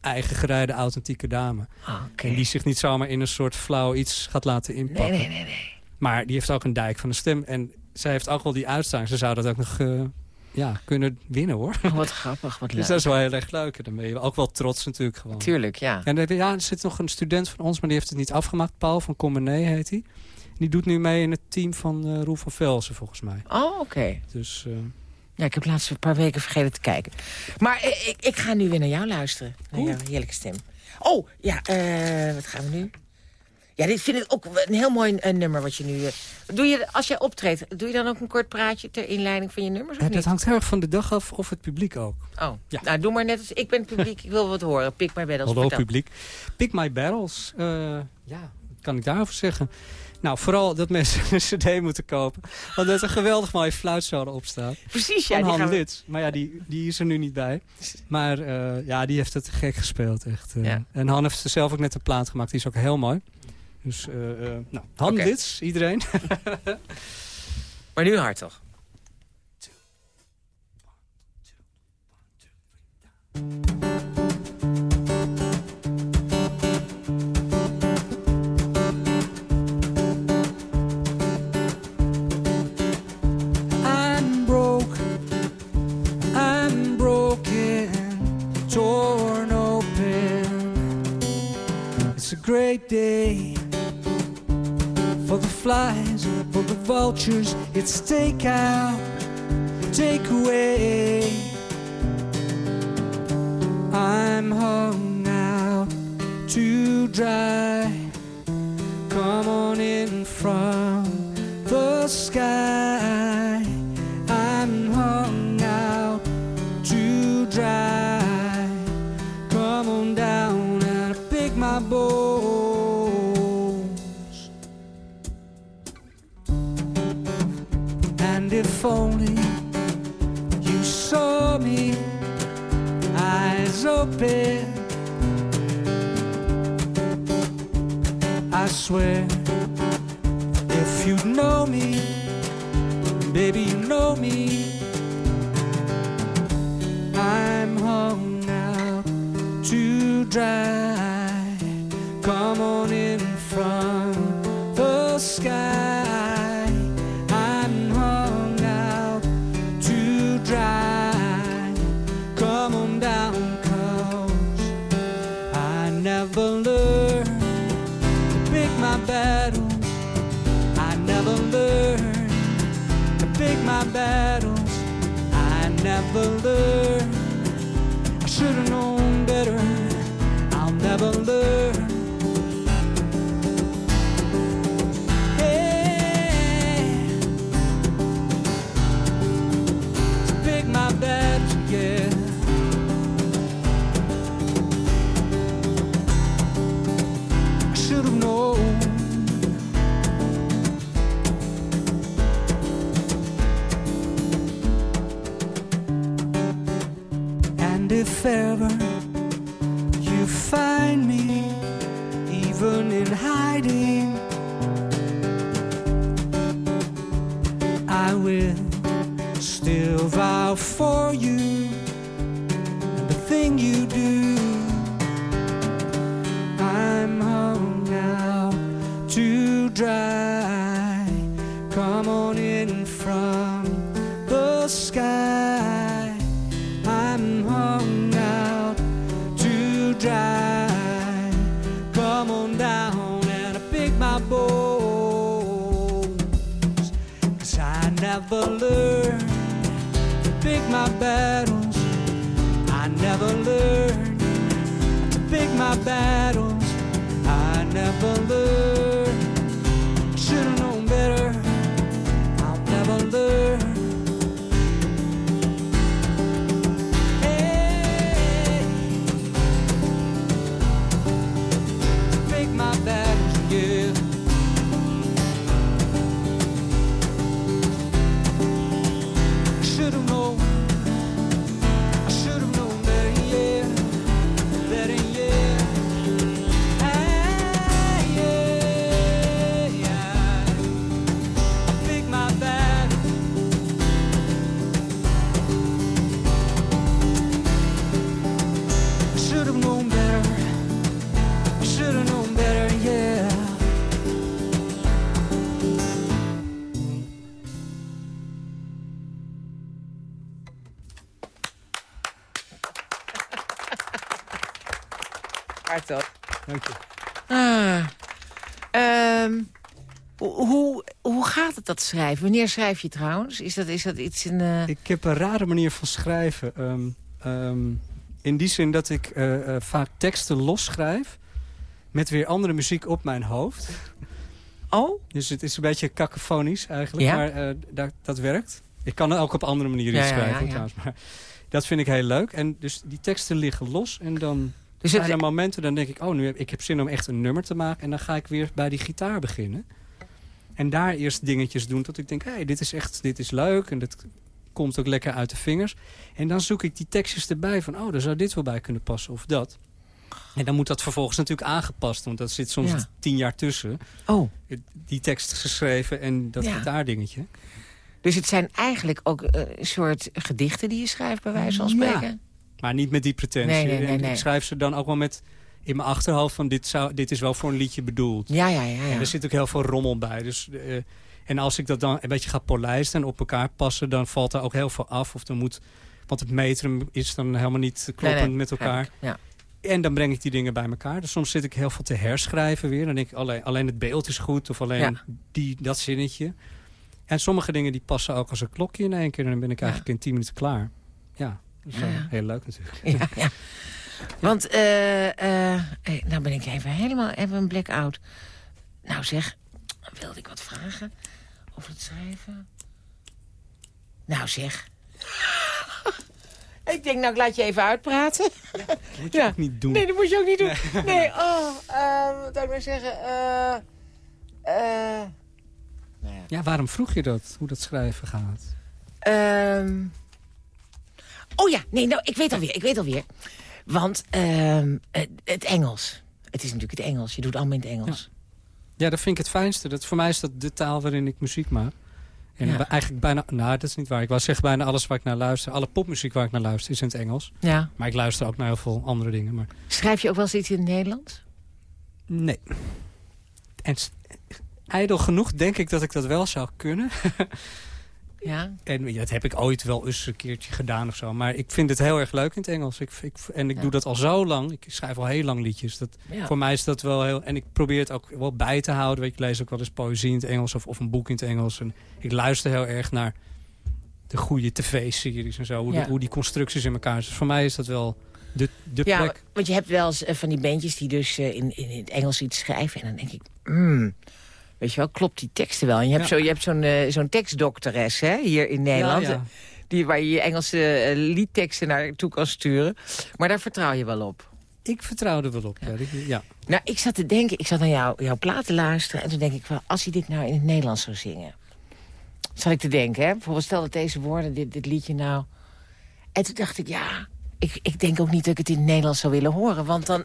[SPEAKER 4] eigen gerijde, authentieke dame.
[SPEAKER 3] Oké.
[SPEAKER 4] En die zich niet zomaar in een soort flauw iets gaat laten inpakken.
[SPEAKER 3] Nee, nee, nee, nee.
[SPEAKER 4] Maar die heeft ook een dijk van de stem. En zij heeft ook wel die uitstraling. Ze zou dat ook nog eh, ja, kunnen winnen, hoor.
[SPEAKER 3] Oh, wat grappig, wat *laughs*
[SPEAKER 4] Dus
[SPEAKER 3] leuk.
[SPEAKER 4] dat is wel heel erg leuk. En dan ben je ook wel trots natuurlijk gewoon.
[SPEAKER 3] Tuurlijk, ja.
[SPEAKER 4] En er, ja, er zit nog een student van ons, maar die heeft het niet afgemaakt. Paul van Comenee heet hij. Die doet nu mee in het team van eh Roel van Velsen, volgens mij.
[SPEAKER 3] Oh, oké.
[SPEAKER 4] Dus eh,
[SPEAKER 3] Ja, ik heb laatst een paar weken vergeten te kijken. Maar ik, ik ga nu weer naar jou luisteren. Naar jouw heerlijke stem. Oh, ja, wat gaan we nu? Ja, dit vind ik ook een heel mooi eh, nummer wat je nu... eh, doe je, als jij optreedt, doe je dan ook een kort praatje ter inleiding van je nummers?
[SPEAKER 4] Ja, dat hangt heel erg van de dag af of het publiek ook.
[SPEAKER 3] Oh,
[SPEAKER 4] Ja.
[SPEAKER 3] nou doe maar net als ik ben het publiek. Ik wil wat horen. Pik my battles.
[SPEAKER 4] Hallo
[SPEAKER 3] vertel.
[SPEAKER 4] publiek. Pick my battles. Eh, ja, wat kan ik daarover zeggen? Nou, vooral dat mensen *laughs* een cd moeten kopen. Want er is een geweldig mooie fluitsolo op staat.
[SPEAKER 3] Precies, ja.
[SPEAKER 4] van Han
[SPEAKER 3] we...
[SPEAKER 4] Maar ja, die, die is er nu niet bij. Maar ja, die heeft het gek gespeeld, echt.
[SPEAKER 3] Ja.
[SPEAKER 4] En Han heeft zelf ook net een plaat gemaakt. Die is ook heel mooi. Dus, eh, eh, nou, Han
[SPEAKER 3] Oké.
[SPEAKER 4] Lits, iedereen. *laughs*
[SPEAKER 3] Maar nu hard toch?
[SPEAKER 4] I'm broke, for the flies, uh, for the vultures. It's takeout, takeaway. I'm hung out to dry. Come on in from the sky. If only you saw me, eyes open. I swear, if you know me, baby, you know me. I'm hung out to dry. I never And if ever you find me, even in hiding, I will still vow for you the thing you do. Ah.
[SPEAKER 3] Ehm, hoe- hoe, gaat het dat schrijven? Wanneer schrijf je trouwens? Is dat, is dat iets in... eh,
[SPEAKER 4] Ik heb een rare manier van schrijven. Ehm, ehm, in die zin dat ik eh, eh, vaak teksten losschrijf... met weer andere muziek op mijn hoofd.
[SPEAKER 3] Oh?
[SPEAKER 4] Dus het is een beetje kakofonisch eigenlijk,
[SPEAKER 3] Ja.
[SPEAKER 4] maar dat, dat werkt. Ik kan ook op andere manieren
[SPEAKER 3] Ja,
[SPEAKER 4] schrijven
[SPEAKER 3] ja.
[SPEAKER 4] trouwens. Maar dat vind ik heel leuk. En dus die teksten liggen los en dan
[SPEAKER 3] Dus
[SPEAKER 4] zijn er momenten... dan denk ik, oh, nu heb ik heb zin om echt een nummer te maken... en dan ga ik weer bij die gitaar beginnen. En daar eerst dingetjes doen tot ik denk... hé, hey, dit is echt dit is leuk en dit komt ook lekker uit de vingers. En dan zoek ik die tekstjes erbij van... oh, daar zou dit wel bij kunnen passen of dat. En dan moet dat vervolgens natuurlijk aangepast... want dat zit soms
[SPEAKER 3] Ja.
[SPEAKER 4] tien jaar tussen.
[SPEAKER 3] oh,
[SPEAKER 4] Die tekst geschreven en dat
[SPEAKER 3] Ja.
[SPEAKER 4] gitaardingetje.
[SPEAKER 3] dus het zijn eigenlijk ook eh, een soort gedichten die je schrijft, bij wijze van
[SPEAKER 4] Ja. Maar niet met die pretentie.
[SPEAKER 3] Nee, nee, nee.
[SPEAKER 4] Ik schrijf ze dan ook wel met in mijn achterhoofd van dit, zou, dit is wel voor een liedje bedoeld.
[SPEAKER 3] Ja, ja, ja. ja.
[SPEAKER 4] En er zit ook heel veel rommel bij. Dus, eh, en als ik dat dan een beetje ga polijsten en op elkaar passen... dan valt er ook heel veel af. Of dan moet, want het metrum is dan helemaal niet kloppend met elkaar.
[SPEAKER 3] Ja.
[SPEAKER 4] En dan breng ik die dingen bij elkaar. Dus soms zit ik heel veel te herschrijven weer. Dan denk ik alleen, alleen het beeld is goed of alleen
[SPEAKER 3] Ja.
[SPEAKER 4] die, dat zinnetje. En sommige dingen die passen ook als een klokje in één keer. En dan ben ik eigenlijk in tien minuten klaar. Ja, dat is
[SPEAKER 3] Ja,
[SPEAKER 4] wel
[SPEAKER 3] ja.
[SPEAKER 4] heel leuk natuurlijk.
[SPEAKER 3] Ja, ja. Want, eh, eh, hey, nou ben ik even helemaal even een blackout. Nou zeg, wilde ik wat vragen over het schrijven? Nou zeg. *laughs* ik denk, nou ik laat je even uitpraten.
[SPEAKER 4] Moet je
[SPEAKER 3] Ja.
[SPEAKER 4] ook niet doen.
[SPEAKER 3] Nee, dat moet je ook niet doen. Nee, oh, eh, wat zou ik nou zeggen? eh eh nou ja.
[SPEAKER 4] Ja, waarom vroeg je dat? Hoe dat schrijven gaat?
[SPEAKER 3] Ehm. Oh ja, nee, nou, ik weet alweer, ik weet alweer. Want ehm, het, Engels. Het is natuurlijk het Engels. Je doet allemaal in het Engels.
[SPEAKER 4] Ja, dat vind ik het fijnste. Dat, voor mij is dat de taal waarin ik muziek maak. En
[SPEAKER 3] Ja.
[SPEAKER 4] eigenlijk bijna... Nou, dat is niet waar. Ik wou zeggen bijna alles waar ik naar luister. Alle popmuziek waar ik naar luister is in het Engels.
[SPEAKER 3] Ja.
[SPEAKER 4] Maar ik luister ook naar heel veel andere dingen. Maar
[SPEAKER 3] Schrijf je ook wel eens iets in het Nederlands?
[SPEAKER 4] nee. En ijdel genoeg denk ik dat ik dat wel zou kunnen. *laughs*
[SPEAKER 3] Ja.
[SPEAKER 4] En dat heb ik ooit wel eens een keertje gedaan of zo. Maar ik vind het heel erg leuk in het Engels. Ik, ik, en ik
[SPEAKER 3] Ja.
[SPEAKER 4] doe dat al zo lang. Ik schrijf al heel lang liedjes. Dat,
[SPEAKER 3] ja.
[SPEAKER 4] Voor mij is dat wel heel... En ik probeer het ook wel bij te houden. Weet je, ik lees ook wel eens poëzie in het Engels of, of een boek in het Engels. En ik luister heel erg naar de goede tv-series en zo. Hoe,
[SPEAKER 3] Ja.
[SPEAKER 4] de- hoe die constructies in elkaar zitten. Dus voor mij is dat wel de, de
[SPEAKER 3] Ja,
[SPEAKER 4] plek.
[SPEAKER 3] want je hebt wel eens eh, van die bandjes die dus eh, in, in het Engels iets schrijven. En dan denk ik, hmm, weet je wel, klopt die teksten wel? En je hebt
[SPEAKER 4] Ja.
[SPEAKER 3] zo- je hebt zo'n eh, zo'n tekstdokteres hè, hier in Nederland.
[SPEAKER 4] Ja.
[SPEAKER 3] Die, waar je je Engelse eh, liedteksten naartoe kan sturen. Maar daar vertrouw je wel op.
[SPEAKER 4] Ik vertrouw er wel op. Ja.
[SPEAKER 3] Nou, ik zat te denken, ik zat naar jou, jouw platen te luisteren... en toen denk ik, van, als hij dit nou in het Nederlands zou zingen... zat ik te denken, hè? Bijvoorbeeld, stel dat deze woorden, dit, dit liedje nou... En toen dacht ik, ja, ik, ik denk ook niet dat ik het in het Nederlands zou willen horen. Want dan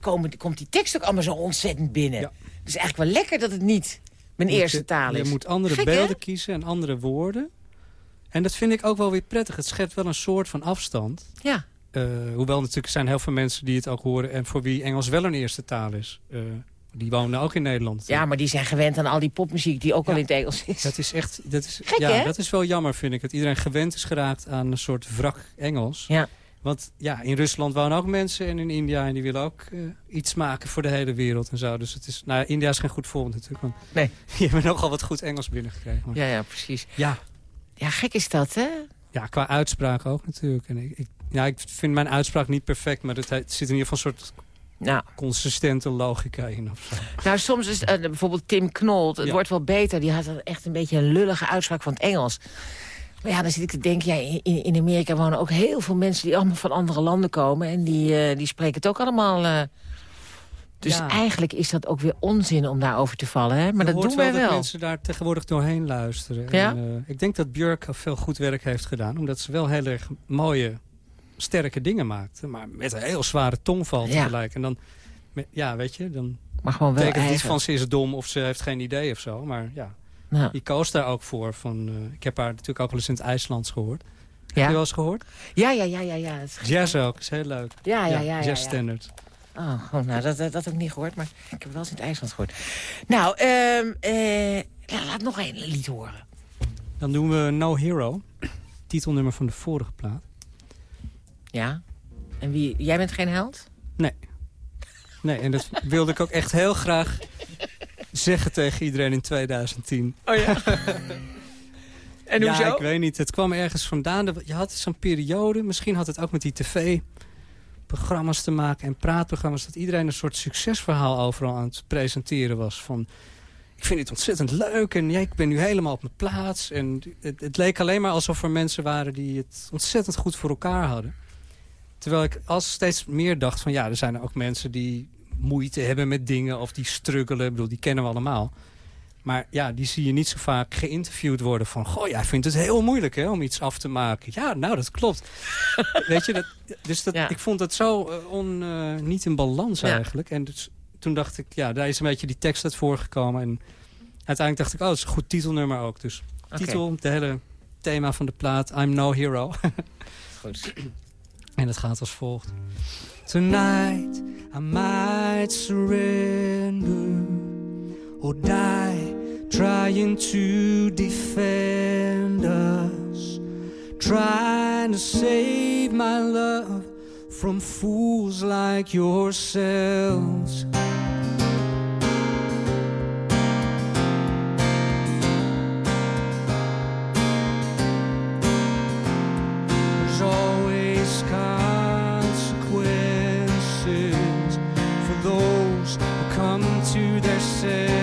[SPEAKER 3] komen, komt die tekst ook allemaal zo ontzettend binnen.
[SPEAKER 4] Ja.
[SPEAKER 3] Het is eigenlijk wel lekker dat het niet mijn
[SPEAKER 4] Moet
[SPEAKER 3] eerste
[SPEAKER 4] je-
[SPEAKER 3] taal is.
[SPEAKER 4] Je moet andere
[SPEAKER 3] Gek, hè?
[SPEAKER 4] beelden kiezen en andere woorden. En dat vind ik ook wel weer prettig. Het schept wel een soort van afstand.
[SPEAKER 3] Ja,
[SPEAKER 4] Eh, hoewel natuurlijk zijn heel veel mensen die het ook horen... en voor wie Engels wel een eerste taal is. Eh, die wonen ook in Nederland.
[SPEAKER 3] ja, maar die zijn gewend aan al die popmuziek die ook al in het Engels is.
[SPEAKER 4] Dat is echt... Dat is,
[SPEAKER 3] Gek,
[SPEAKER 4] ja,
[SPEAKER 3] hè?
[SPEAKER 4] dat is wel jammer, vind ik. Dat iedereen gewend is geraakt aan een soort wrak Engels.
[SPEAKER 3] Ja.
[SPEAKER 4] Want ja, in Rusland wonen ook mensen en in India... en die willen ook eh, iets maken voor de hele wereld en zo. Dus het is... Nou, India is geen goed voorbeeld natuurlijk. Want
[SPEAKER 3] Nee. *laughs*
[SPEAKER 4] die hebben nogal wat goed Engels binnengekregen. Maar
[SPEAKER 3] Ja, ja, precies.
[SPEAKER 4] ja,
[SPEAKER 3] Ja, gek is dat, hè?
[SPEAKER 4] Ja, qua uitspraak ook natuurlijk. En ik, ik, ja, ik vind mijn uitspraak niet perfect, maar het, het zit in ieder geval een soort
[SPEAKER 3] Nou,
[SPEAKER 4] consistente logica in. Of zo.
[SPEAKER 3] nou soms is eh, bijvoorbeeld Tim Knol, het
[SPEAKER 4] Ja.
[SPEAKER 3] wordt wel beter. Die had echt een beetje een lullige uitspraak van het Engels. Maar ja, dan zit ik te denken, ja, in, in Amerika wonen ook heel veel mensen... die allemaal van andere landen komen. En die, eh, die spreken het ook allemaal... eh, dus
[SPEAKER 4] Ja.
[SPEAKER 3] eigenlijk is dat ook weer onzin om daarover te vallen, hè? Maar
[SPEAKER 4] Je
[SPEAKER 3] dat doen wij
[SPEAKER 4] dat
[SPEAKER 3] wel.
[SPEAKER 4] mensen daar tegenwoordig doorheen luisteren.
[SPEAKER 3] Ja?
[SPEAKER 4] En, eh, ik denk dat Björk veel goed werk heeft gedaan. Omdat ze wel heel erg mooie, sterke dingen maakte. Maar met een heel zware tongval
[SPEAKER 3] Ja.
[SPEAKER 4] tegelijk. En dan, ja, weet je, dan
[SPEAKER 3] Maar gewoon wel
[SPEAKER 4] betekent het niet van ze is dom of ze heeft geen idee of zo. Maar ja,
[SPEAKER 3] Nou,
[SPEAKER 4] die koos daar ook voor. Van, eh, ik heb haar natuurlijk ook wel eens in het IJslands gehoord. Heb je wel eens gehoord?
[SPEAKER 3] ja, ja, ja, ja, ja.
[SPEAKER 4] Jazz ook, is heel leuk.
[SPEAKER 3] Ja, ja, ja. ja,
[SPEAKER 4] jazz
[SPEAKER 3] ja.
[SPEAKER 4] standard.
[SPEAKER 3] Oh, oh, nou, dat, dat, dat heb ik niet gehoord, maar ik heb wel eens in het IJsland gehoord. Nou, ja, laat nog een lied horen.
[SPEAKER 4] Dan doen we No Hero. Titelnummer van de vorige plaat.
[SPEAKER 3] Ja? En wie, jij bent geen held?
[SPEAKER 4] Nee. Nee, en dat wilde ik ook echt heel graag zeggen tegen iedereen in 2010.
[SPEAKER 3] Oh ja? *laughs* en
[SPEAKER 4] ja,
[SPEAKER 3] hoezo?
[SPEAKER 4] ik weet niet. Het kwam ergens vandaan. Je had zo'n periode, misschien had het ook met die tv-programma's te maken... en praatprogramma's, dat iedereen een soort succesverhaal overal aan het presenteren was. Van, ik vind dit ontzettend leuk en ja, ik ben nu helemaal op mijn plaats. En het, het leek alleen maar alsof er mensen waren die het ontzettend goed voor elkaar hadden. Terwijl ik als steeds meer dacht van ja, er zijn ook mensen die moeite hebben met dingen of die struggelen. Ik bedoel, die kennen we allemaal. Maar ja, die zie je niet zo vaak geïnterviewd worden van... goh, jij vindt het heel moeilijk hè, om iets af te maken. Ja, nou, dat klopt. *laughs* Weet je, dat, dus dat,
[SPEAKER 3] Ja.
[SPEAKER 4] ik vond het zo eh, on, eh, niet in balans
[SPEAKER 3] Ja.
[SPEAKER 4] eigenlijk. En dus, toen dacht ik, ja, daar is een beetje die tekst uit voorgekomen. En uiteindelijk dacht ik, oh, dat is een goed titelnummer ook. Dus titel, het hele thema van de plaat, I'm No Hero.
[SPEAKER 3] goed. *laughs*
[SPEAKER 4] En het gaat als volgt. Tonight I might surrender or die trying to defend us, trying to save my love from fools like yourselves. To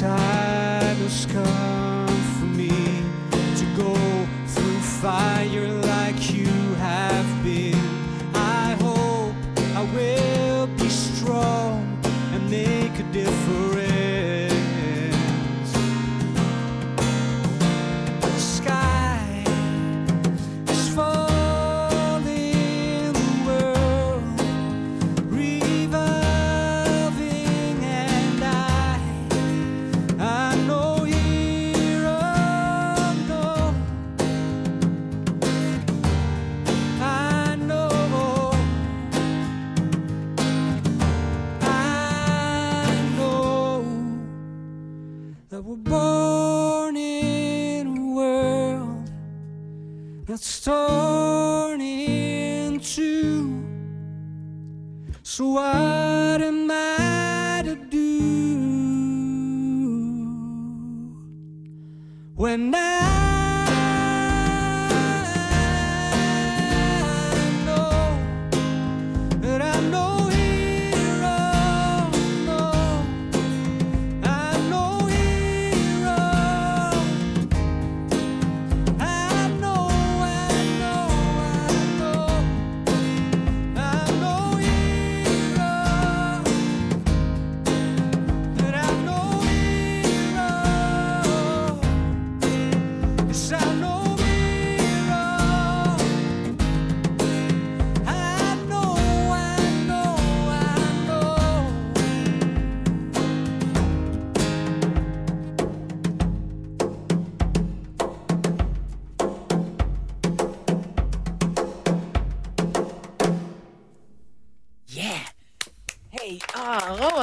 [SPEAKER 4] when the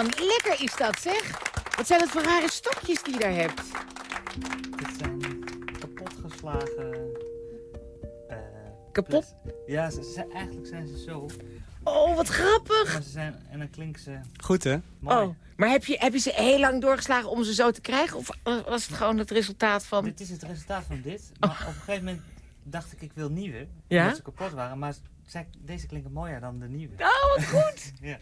[SPEAKER 3] lekker is dat, zeg. Wat zijn dat voor rare stokjes die je daar hebt?
[SPEAKER 6] Dit zijn kapotgeslagen. eh,
[SPEAKER 3] Kapot?
[SPEAKER 6] Ja, ze, ze- eigenlijk zijn ze zo.
[SPEAKER 3] Oh, wat grappig.
[SPEAKER 6] Maar ze zijn, en dan klinken ze. Goed hè? Mooi.
[SPEAKER 3] Oh, maar heb je, heb je ze heel lang doorgeslagen om ze zo te krijgen? Of was het gewoon het resultaat van...
[SPEAKER 6] Dit is het resultaat van dit. Maar op een gegeven moment dacht ik, ik wil nieuwe.
[SPEAKER 3] Ja?
[SPEAKER 6] Omdat ze kapot waren. Maar zij- deze klinken mooier dan de nieuwe.
[SPEAKER 3] Oh, wat goed. *laughs*
[SPEAKER 6] Ja.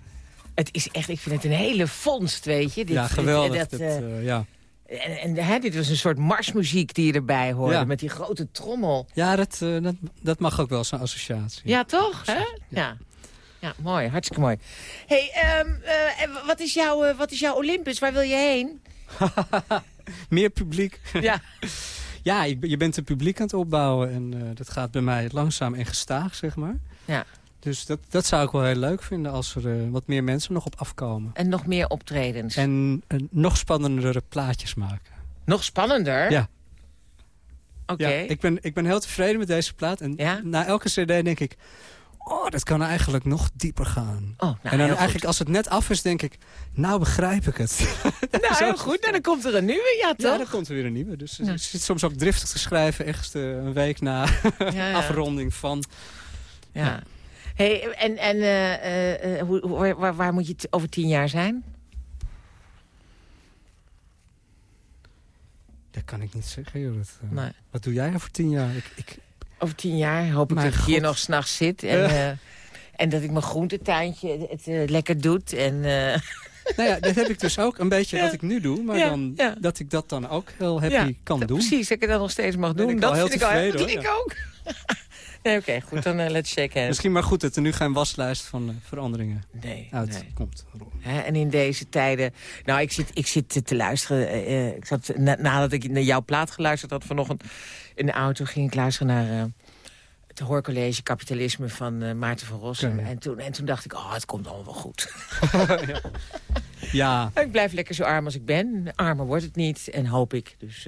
[SPEAKER 3] Het is echt, ik vind het een hele vondst, weet je. Dit,
[SPEAKER 4] ja,
[SPEAKER 3] dit-
[SPEAKER 4] geweldig.
[SPEAKER 3] dat,
[SPEAKER 4] dat,
[SPEAKER 3] eh,
[SPEAKER 4] eh, ja.
[SPEAKER 3] en en hè, dit was een soort marsmuziek die je erbij hoorde,
[SPEAKER 4] Ja.
[SPEAKER 3] met die grote trommel.
[SPEAKER 4] ja, dat, eh, dat, dat mag ook wel, zo'n associatie.
[SPEAKER 3] Ja, toch? Hè? Ja. ja, mooi. Hartstikke mooi. hey, ehm, eh, wat, is jouw, wat is jouw Olympus? Waar wil je heen? *laughs*
[SPEAKER 4] Meer publiek.
[SPEAKER 3] Ja. *laughs*
[SPEAKER 4] ja, je, je bent een publiek aan het opbouwen. En dat gaat bij mij langzaam en gestaag, zeg maar.
[SPEAKER 3] Ja.
[SPEAKER 4] Dus dat, dat zou ik wel heel leuk vinden als er eh, wat meer mensen nog op afkomen.
[SPEAKER 3] En nog meer optredens.
[SPEAKER 4] En eh, nog spannendere plaatjes maken.
[SPEAKER 3] Nog spannender?
[SPEAKER 4] Ja.
[SPEAKER 3] Oké.
[SPEAKER 4] Ja, ik, ben, ik ben heel tevreden met deze plaat. En
[SPEAKER 3] Ja?
[SPEAKER 4] na elke cd denk ik... Oh, dat kan eigenlijk nog dieper gaan.
[SPEAKER 3] Oh, nou,
[SPEAKER 4] en dan eigenlijk
[SPEAKER 3] goed.
[SPEAKER 4] als het net af is, denk ik... Nou begrijp ik het. *laughs*
[SPEAKER 3] Nou, heel goed. Nou, dan komt er een nieuwe, ja,
[SPEAKER 4] Ja,
[SPEAKER 3] toch?
[SPEAKER 4] dan komt er weer een nieuwe. Dus ik zit soms ook driftig te schrijven. Echt eh, een week na
[SPEAKER 3] ja. *laughs*
[SPEAKER 4] afronding van...
[SPEAKER 3] Ja. Hey, en en eh, eh, eh, hoe, waar, waar moet je over tien jaar zijn?
[SPEAKER 4] Dat kan ik niet zeggen, joh. Dat,
[SPEAKER 3] Nee.
[SPEAKER 4] Wat doe jij over tien jaar? Ik, ik,
[SPEAKER 3] Over tien jaar hoop ik
[SPEAKER 4] Mijn
[SPEAKER 3] dat ik hier nog s'nachts zit. En, en dat ik mijn groentetuintje het lekker doet. En, *laughs*
[SPEAKER 4] nou ja, dat heb ik dus ook een beetje
[SPEAKER 3] Ja.
[SPEAKER 4] wat ik nu doe. Maar
[SPEAKER 3] Ja,
[SPEAKER 4] dan,
[SPEAKER 3] ja.
[SPEAKER 4] dat ik dat dan ook heel happy kan doen.
[SPEAKER 3] Precies, dat ik dan nog steeds mag doen.
[SPEAKER 4] ik
[SPEAKER 3] Dat
[SPEAKER 4] heel
[SPEAKER 3] vind ik al
[SPEAKER 4] tevreden,
[SPEAKER 3] dat
[SPEAKER 4] hoor,
[SPEAKER 3] ik ook. *laughs* *laughs* nee, oké, goed. Dan eh, let's shake hands.
[SPEAKER 4] Misschien maar goed dat er nu geen waslijst van eh, veranderingen
[SPEAKER 3] Nee, nee.
[SPEAKER 4] uitkomt.
[SPEAKER 3] Hè, en in deze tijden... Nou, ik zit, ik zit te- te luisteren. eh, ik zat, na- nadat ik naar jouw plaat geluisterd had vanochtend... in de auto ging ik luisteren naar... het hoorcollege Kapitalisme van Maarten van Rossum.
[SPEAKER 4] Ja.
[SPEAKER 3] en, toen, en toen dacht ik, oh, het komt allemaal wel goed. *laughs* *laughs*
[SPEAKER 4] Ja,
[SPEAKER 3] ik blijf lekker zo arm als ik ben. Armer wordt het niet, en hoop ik. Dus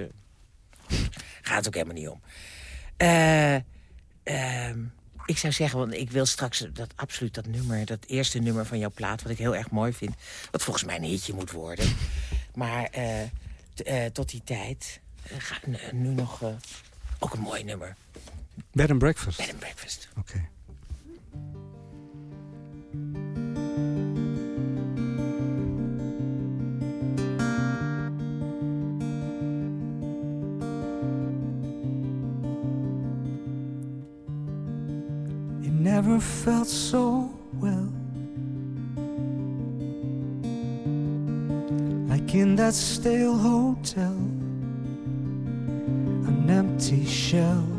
[SPEAKER 3] gaat het ook helemaal niet om. Eh, ehm, ik zou zeggen, want ik wil straks dat absoluut dat nummer... dat eerste nummer van jouw plaat, wat ik heel erg mooi vind... wat volgens mij een hitje moet worden. *laughs* Maar eh, eh, tot die tijd eh, ga nu nog ook een mooi nummer.
[SPEAKER 4] bed and breakfast.
[SPEAKER 3] Bed and Breakfast.
[SPEAKER 4] Oké.
[SPEAKER 6] Never felt so well. Like in that stale hotel, an empty shell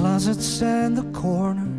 [SPEAKER 6] closets and the corners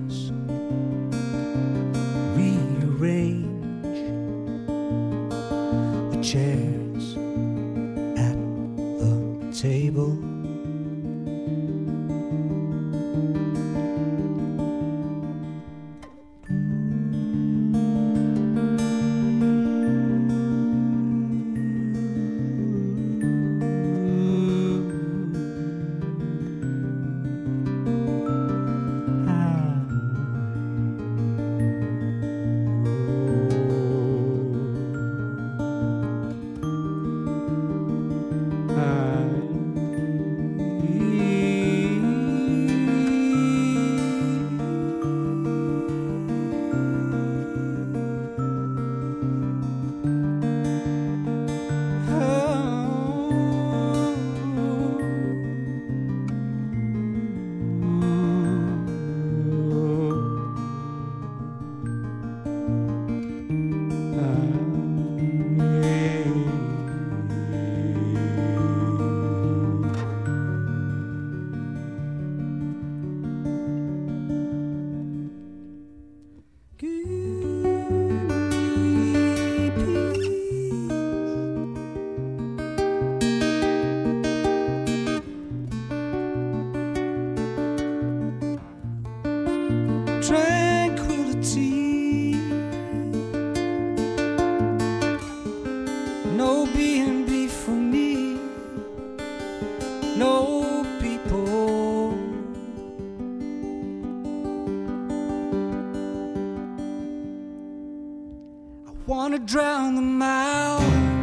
[SPEAKER 4] wanna drown them out.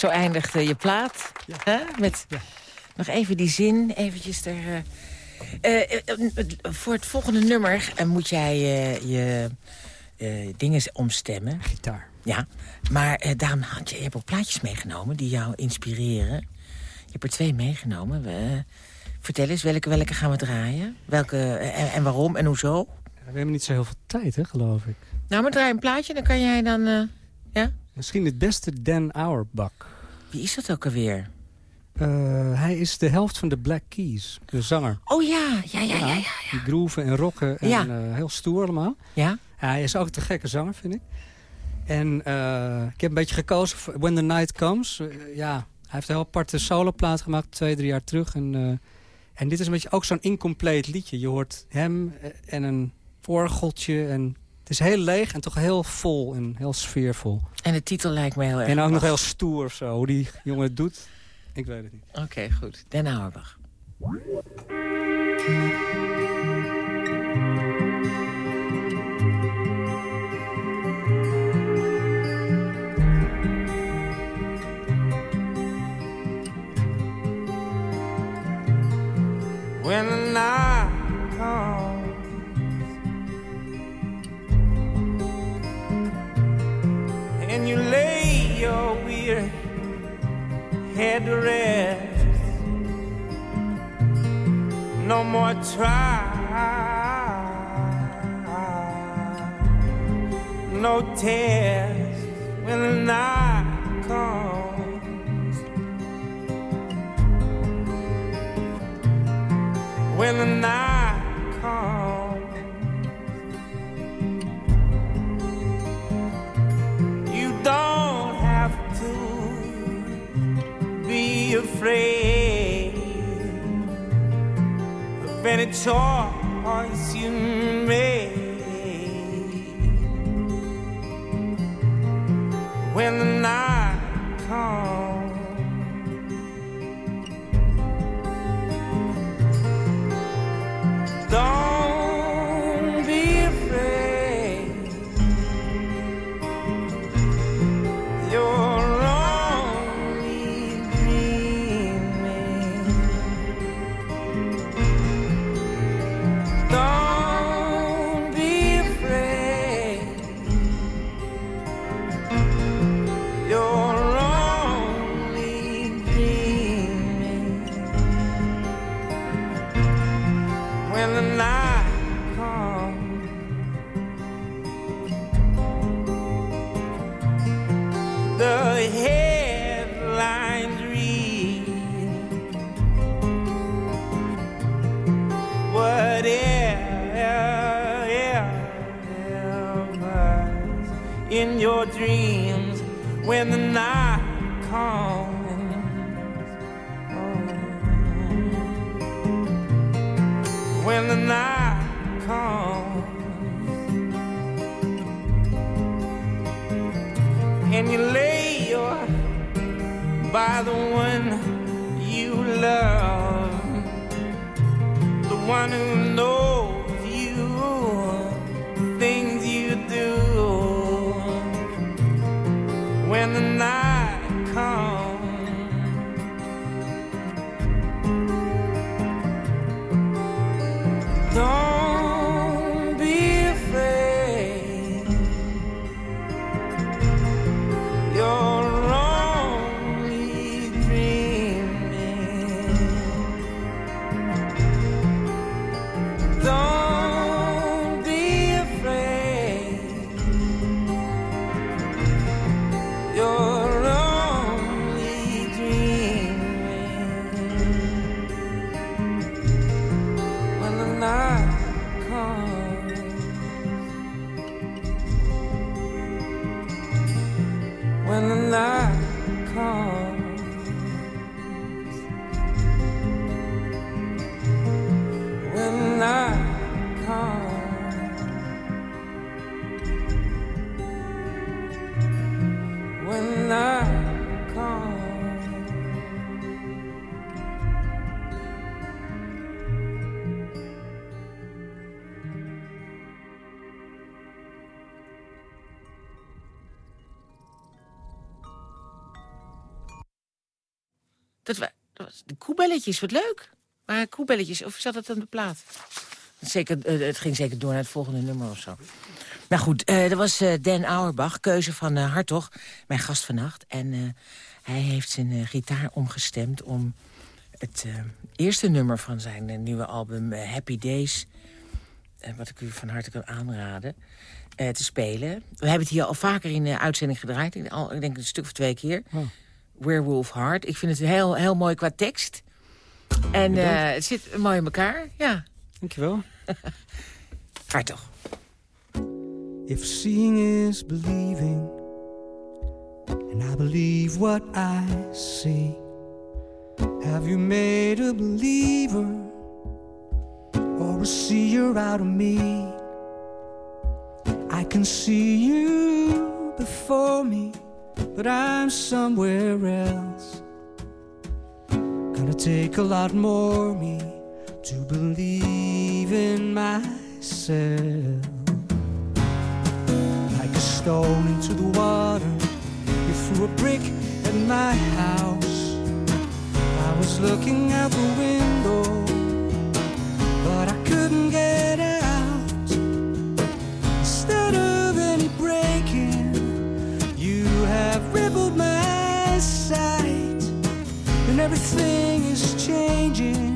[SPEAKER 3] Zo eindigt eh, je plaat. Hè? Met nog even die zin, eventjes er... eh, eh, eh, voor het volgende nummer moet jij je dingen omstemmen.
[SPEAKER 7] Gitaar.
[SPEAKER 3] Ja, maar daarom had je, je hebt ook plaatjes meegenomen die jou inspireren. Je hebt er twee meegenomen. We, vertel eens, welke, welke gaan we draaien? Welke, en, en waarom en hoezo?
[SPEAKER 7] We hebben niet zo heel veel tijd, hè, geloof ik.
[SPEAKER 3] Nou, maar draai een plaatje, dan kan jij dan... ja?
[SPEAKER 7] Misschien het beste Dan Auerbach.
[SPEAKER 3] Wie is dat ook alweer?
[SPEAKER 7] Eh, hij is de helft van de Black Keys, de zanger.
[SPEAKER 3] Oh ja, ja, ja, ja, ja.
[SPEAKER 7] Die groeven en rocken en
[SPEAKER 3] Ja.
[SPEAKER 7] eh, heel stoer allemaal.
[SPEAKER 3] Ja?
[SPEAKER 4] hij is ook te gekke zanger, vind ik. En ik heb een beetje gekozen voor When the Night Comes. ja, hij heeft een heel aparte soloplaat gemaakt, twee, drie jaar terug. En, en dit is een beetje ook zo'n incompleet liedje. Je hoort hem en een orgeltje en is heel leeg en toch heel vol en heel sfeervol.
[SPEAKER 8] En de titel lijkt me heel erg
[SPEAKER 4] En ook nog heel stoer of zo. Hoe die jongen het doet, ik weet het niet.
[SPEAKER 8] Oké, goed. Den Auerbach. No more try No test when the night comes when the night of any choice you make. When the night your dreams when the night comes. Oh. when the night comes. And you lay your by the one you love? The one who Dat, wa- dat was de koebelletjes, wat leuk. Maar koebelletjes, of zat het aan de plaat? Zeker, eh, het ging zeker door naar het volgende nummer of zo. Nou goed, eh, dat was eh, Dan Auerbach, keuze van Hartog, mijn gast vannacht. En hij heeft zijn gitaar omgestemd om het eerste nummer van zijn nieuwe album Happy Days... wat ik u van harte kan aanraden, te spelen. We hebben het hier al vaker in de uitzending gedraaid. Ik denk een stuk of twee keer.
[SPEAKER 4] Oh.
[SPEAKER 8] Werewolf Heart. Ik vind het heel, heel mooi qua tekst. En eh, het zit mooi in elkaar, ja.
[SPEAKER 4] Dankjewel. *laughs*
[SPEAKER 8] Hartog.
[SPEAKER 4] if seeing is believing, and I believe what I see. Have you made a believer or a seer out of me? I can see you before me, but I'm somewhere else. Gonna take a lot more me to believe in myself. Like a stone into the water, you threw a brick at my house. I was looking out the window, but I couldn't get out. Everything is changing.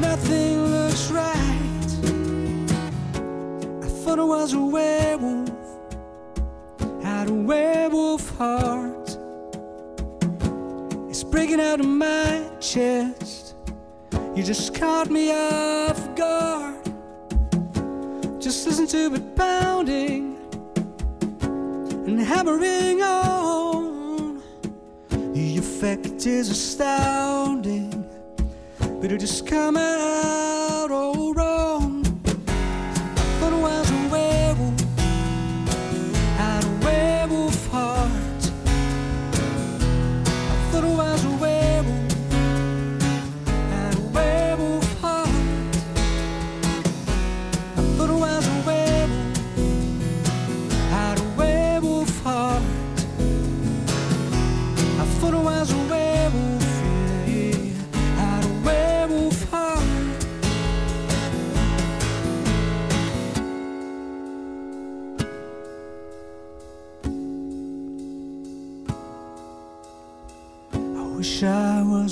[SPEAKER 4] Nothing looks right. I thought I was a werewolf, had a werewolf heart. It's breaking out of my chest. You just caught me off guard. Just listen to it pounding and hammering on. Effect is astounding, it has come out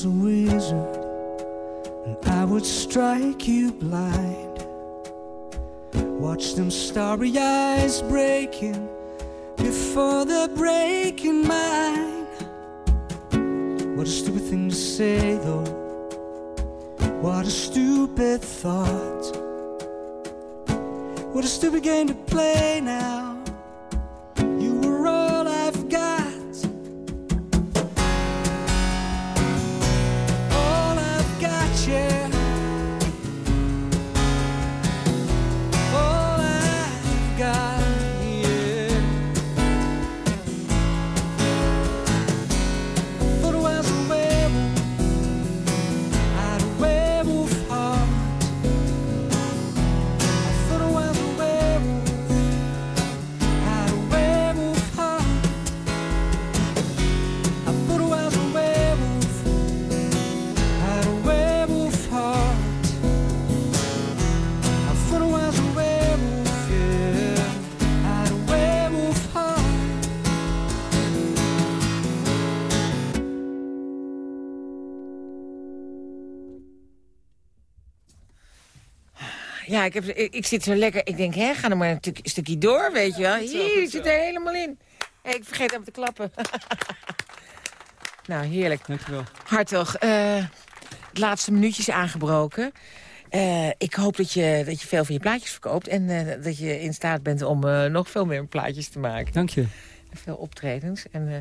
[SPEAKER 4] a wizard and I would strike you blind. Watch them starry eyes breaking before they're breaking mine. What a stupid thing to say, though. What a stupid thought. What a stupid game to play now.
[SPEAKER 3] Ja, ik, heb, ik, ik zit zo lekker. Ik denk, hè, ga er maar een tuk- stukje door, weet je wel. Hier, zit er helemaal in. Ik vergeet hem te klappen. *laughs* nou, heerlijk.
[SPEAKER 6] Dankjewel.
[SPEAKER 3] Hartog, eh het laatste minuutje is aangebroken. Eh, ik hoop dat je, dat je veel van je plaatjes verkoopt... en eh, dat je in staat bent om eh, nog veel meer plaatjes te maken.
[SPEAKER 6] Dank je.
[SPEAKER 3] En veel optredens. En eh,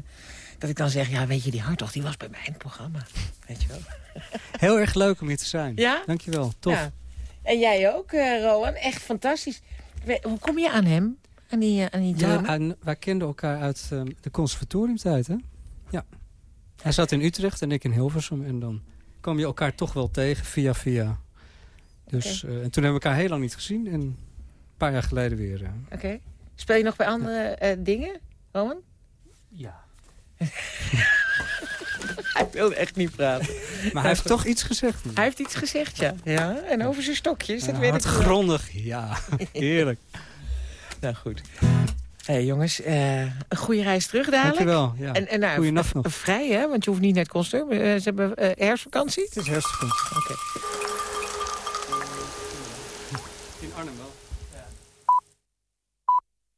[SPEAKER 3] dat ik dan zeg, ja, weet je, die Hartog die was bij mij in het programma. Weet je wel.
[SPEAKER 6] Heel erg leuk om hier te zijn.
[SPEAKER 3] Ja?
[SPEAKER 6] Dankjewel. Tof.
[SPEAKER 3] Ja. En jij ook, eh Rowan. Echt fantastisch. We- Hoe kom je aan hem? Aan die, eh, aan die
[SPEAKER 6] Ja, en wij kenden elkaar uit ehm, de conservatoriumtijd, hè? Ja. Hij zat in Utrecht en ik in Hilversum. En dan kwam je elkaar toch wel tegen, via via. Dus, eh, en toen hebben we elkaar heel lang niet gezien. En een paar jaar geleden weer.
[SPEAKER 3] Oké. Speel je nog bij andere eh, dingen, Rowan?
[SPEAKER 6] Ja. *laughs* *laughs*
[SPEAKER 3] Hij wilde echt niet praten.
[SPEAKER 6] Maar hij heeft toch iets gezegd.
[SPEAKER 3] Hij heeft iets gezegd, ja. ja en over zijn stokjes, dat
[SPEAKER 6] Ja,
[SPEAKER 3] weet ik wel.
[SPEAKER 6] Hardgrondig, ja. *laughs* Heerlijk.
[SPEAKER 3] Nou, goed. Hé, hey, jongens, eh, een goede reis terug dadelijk.
[SPEAKER 6] Dankjewel. Ja.
[SPEAKER 3] En, en nou,
[SPEAKER 6] Goeienacht nog.
[SPEAKER 3] Vrij, hè? Want je hoeft niet naar het concert. Eh, ze hebben eh, herfstvakantie.
[SPEAKER 6] Het is herfstvakantie.
[SPEAKER 3] Oké.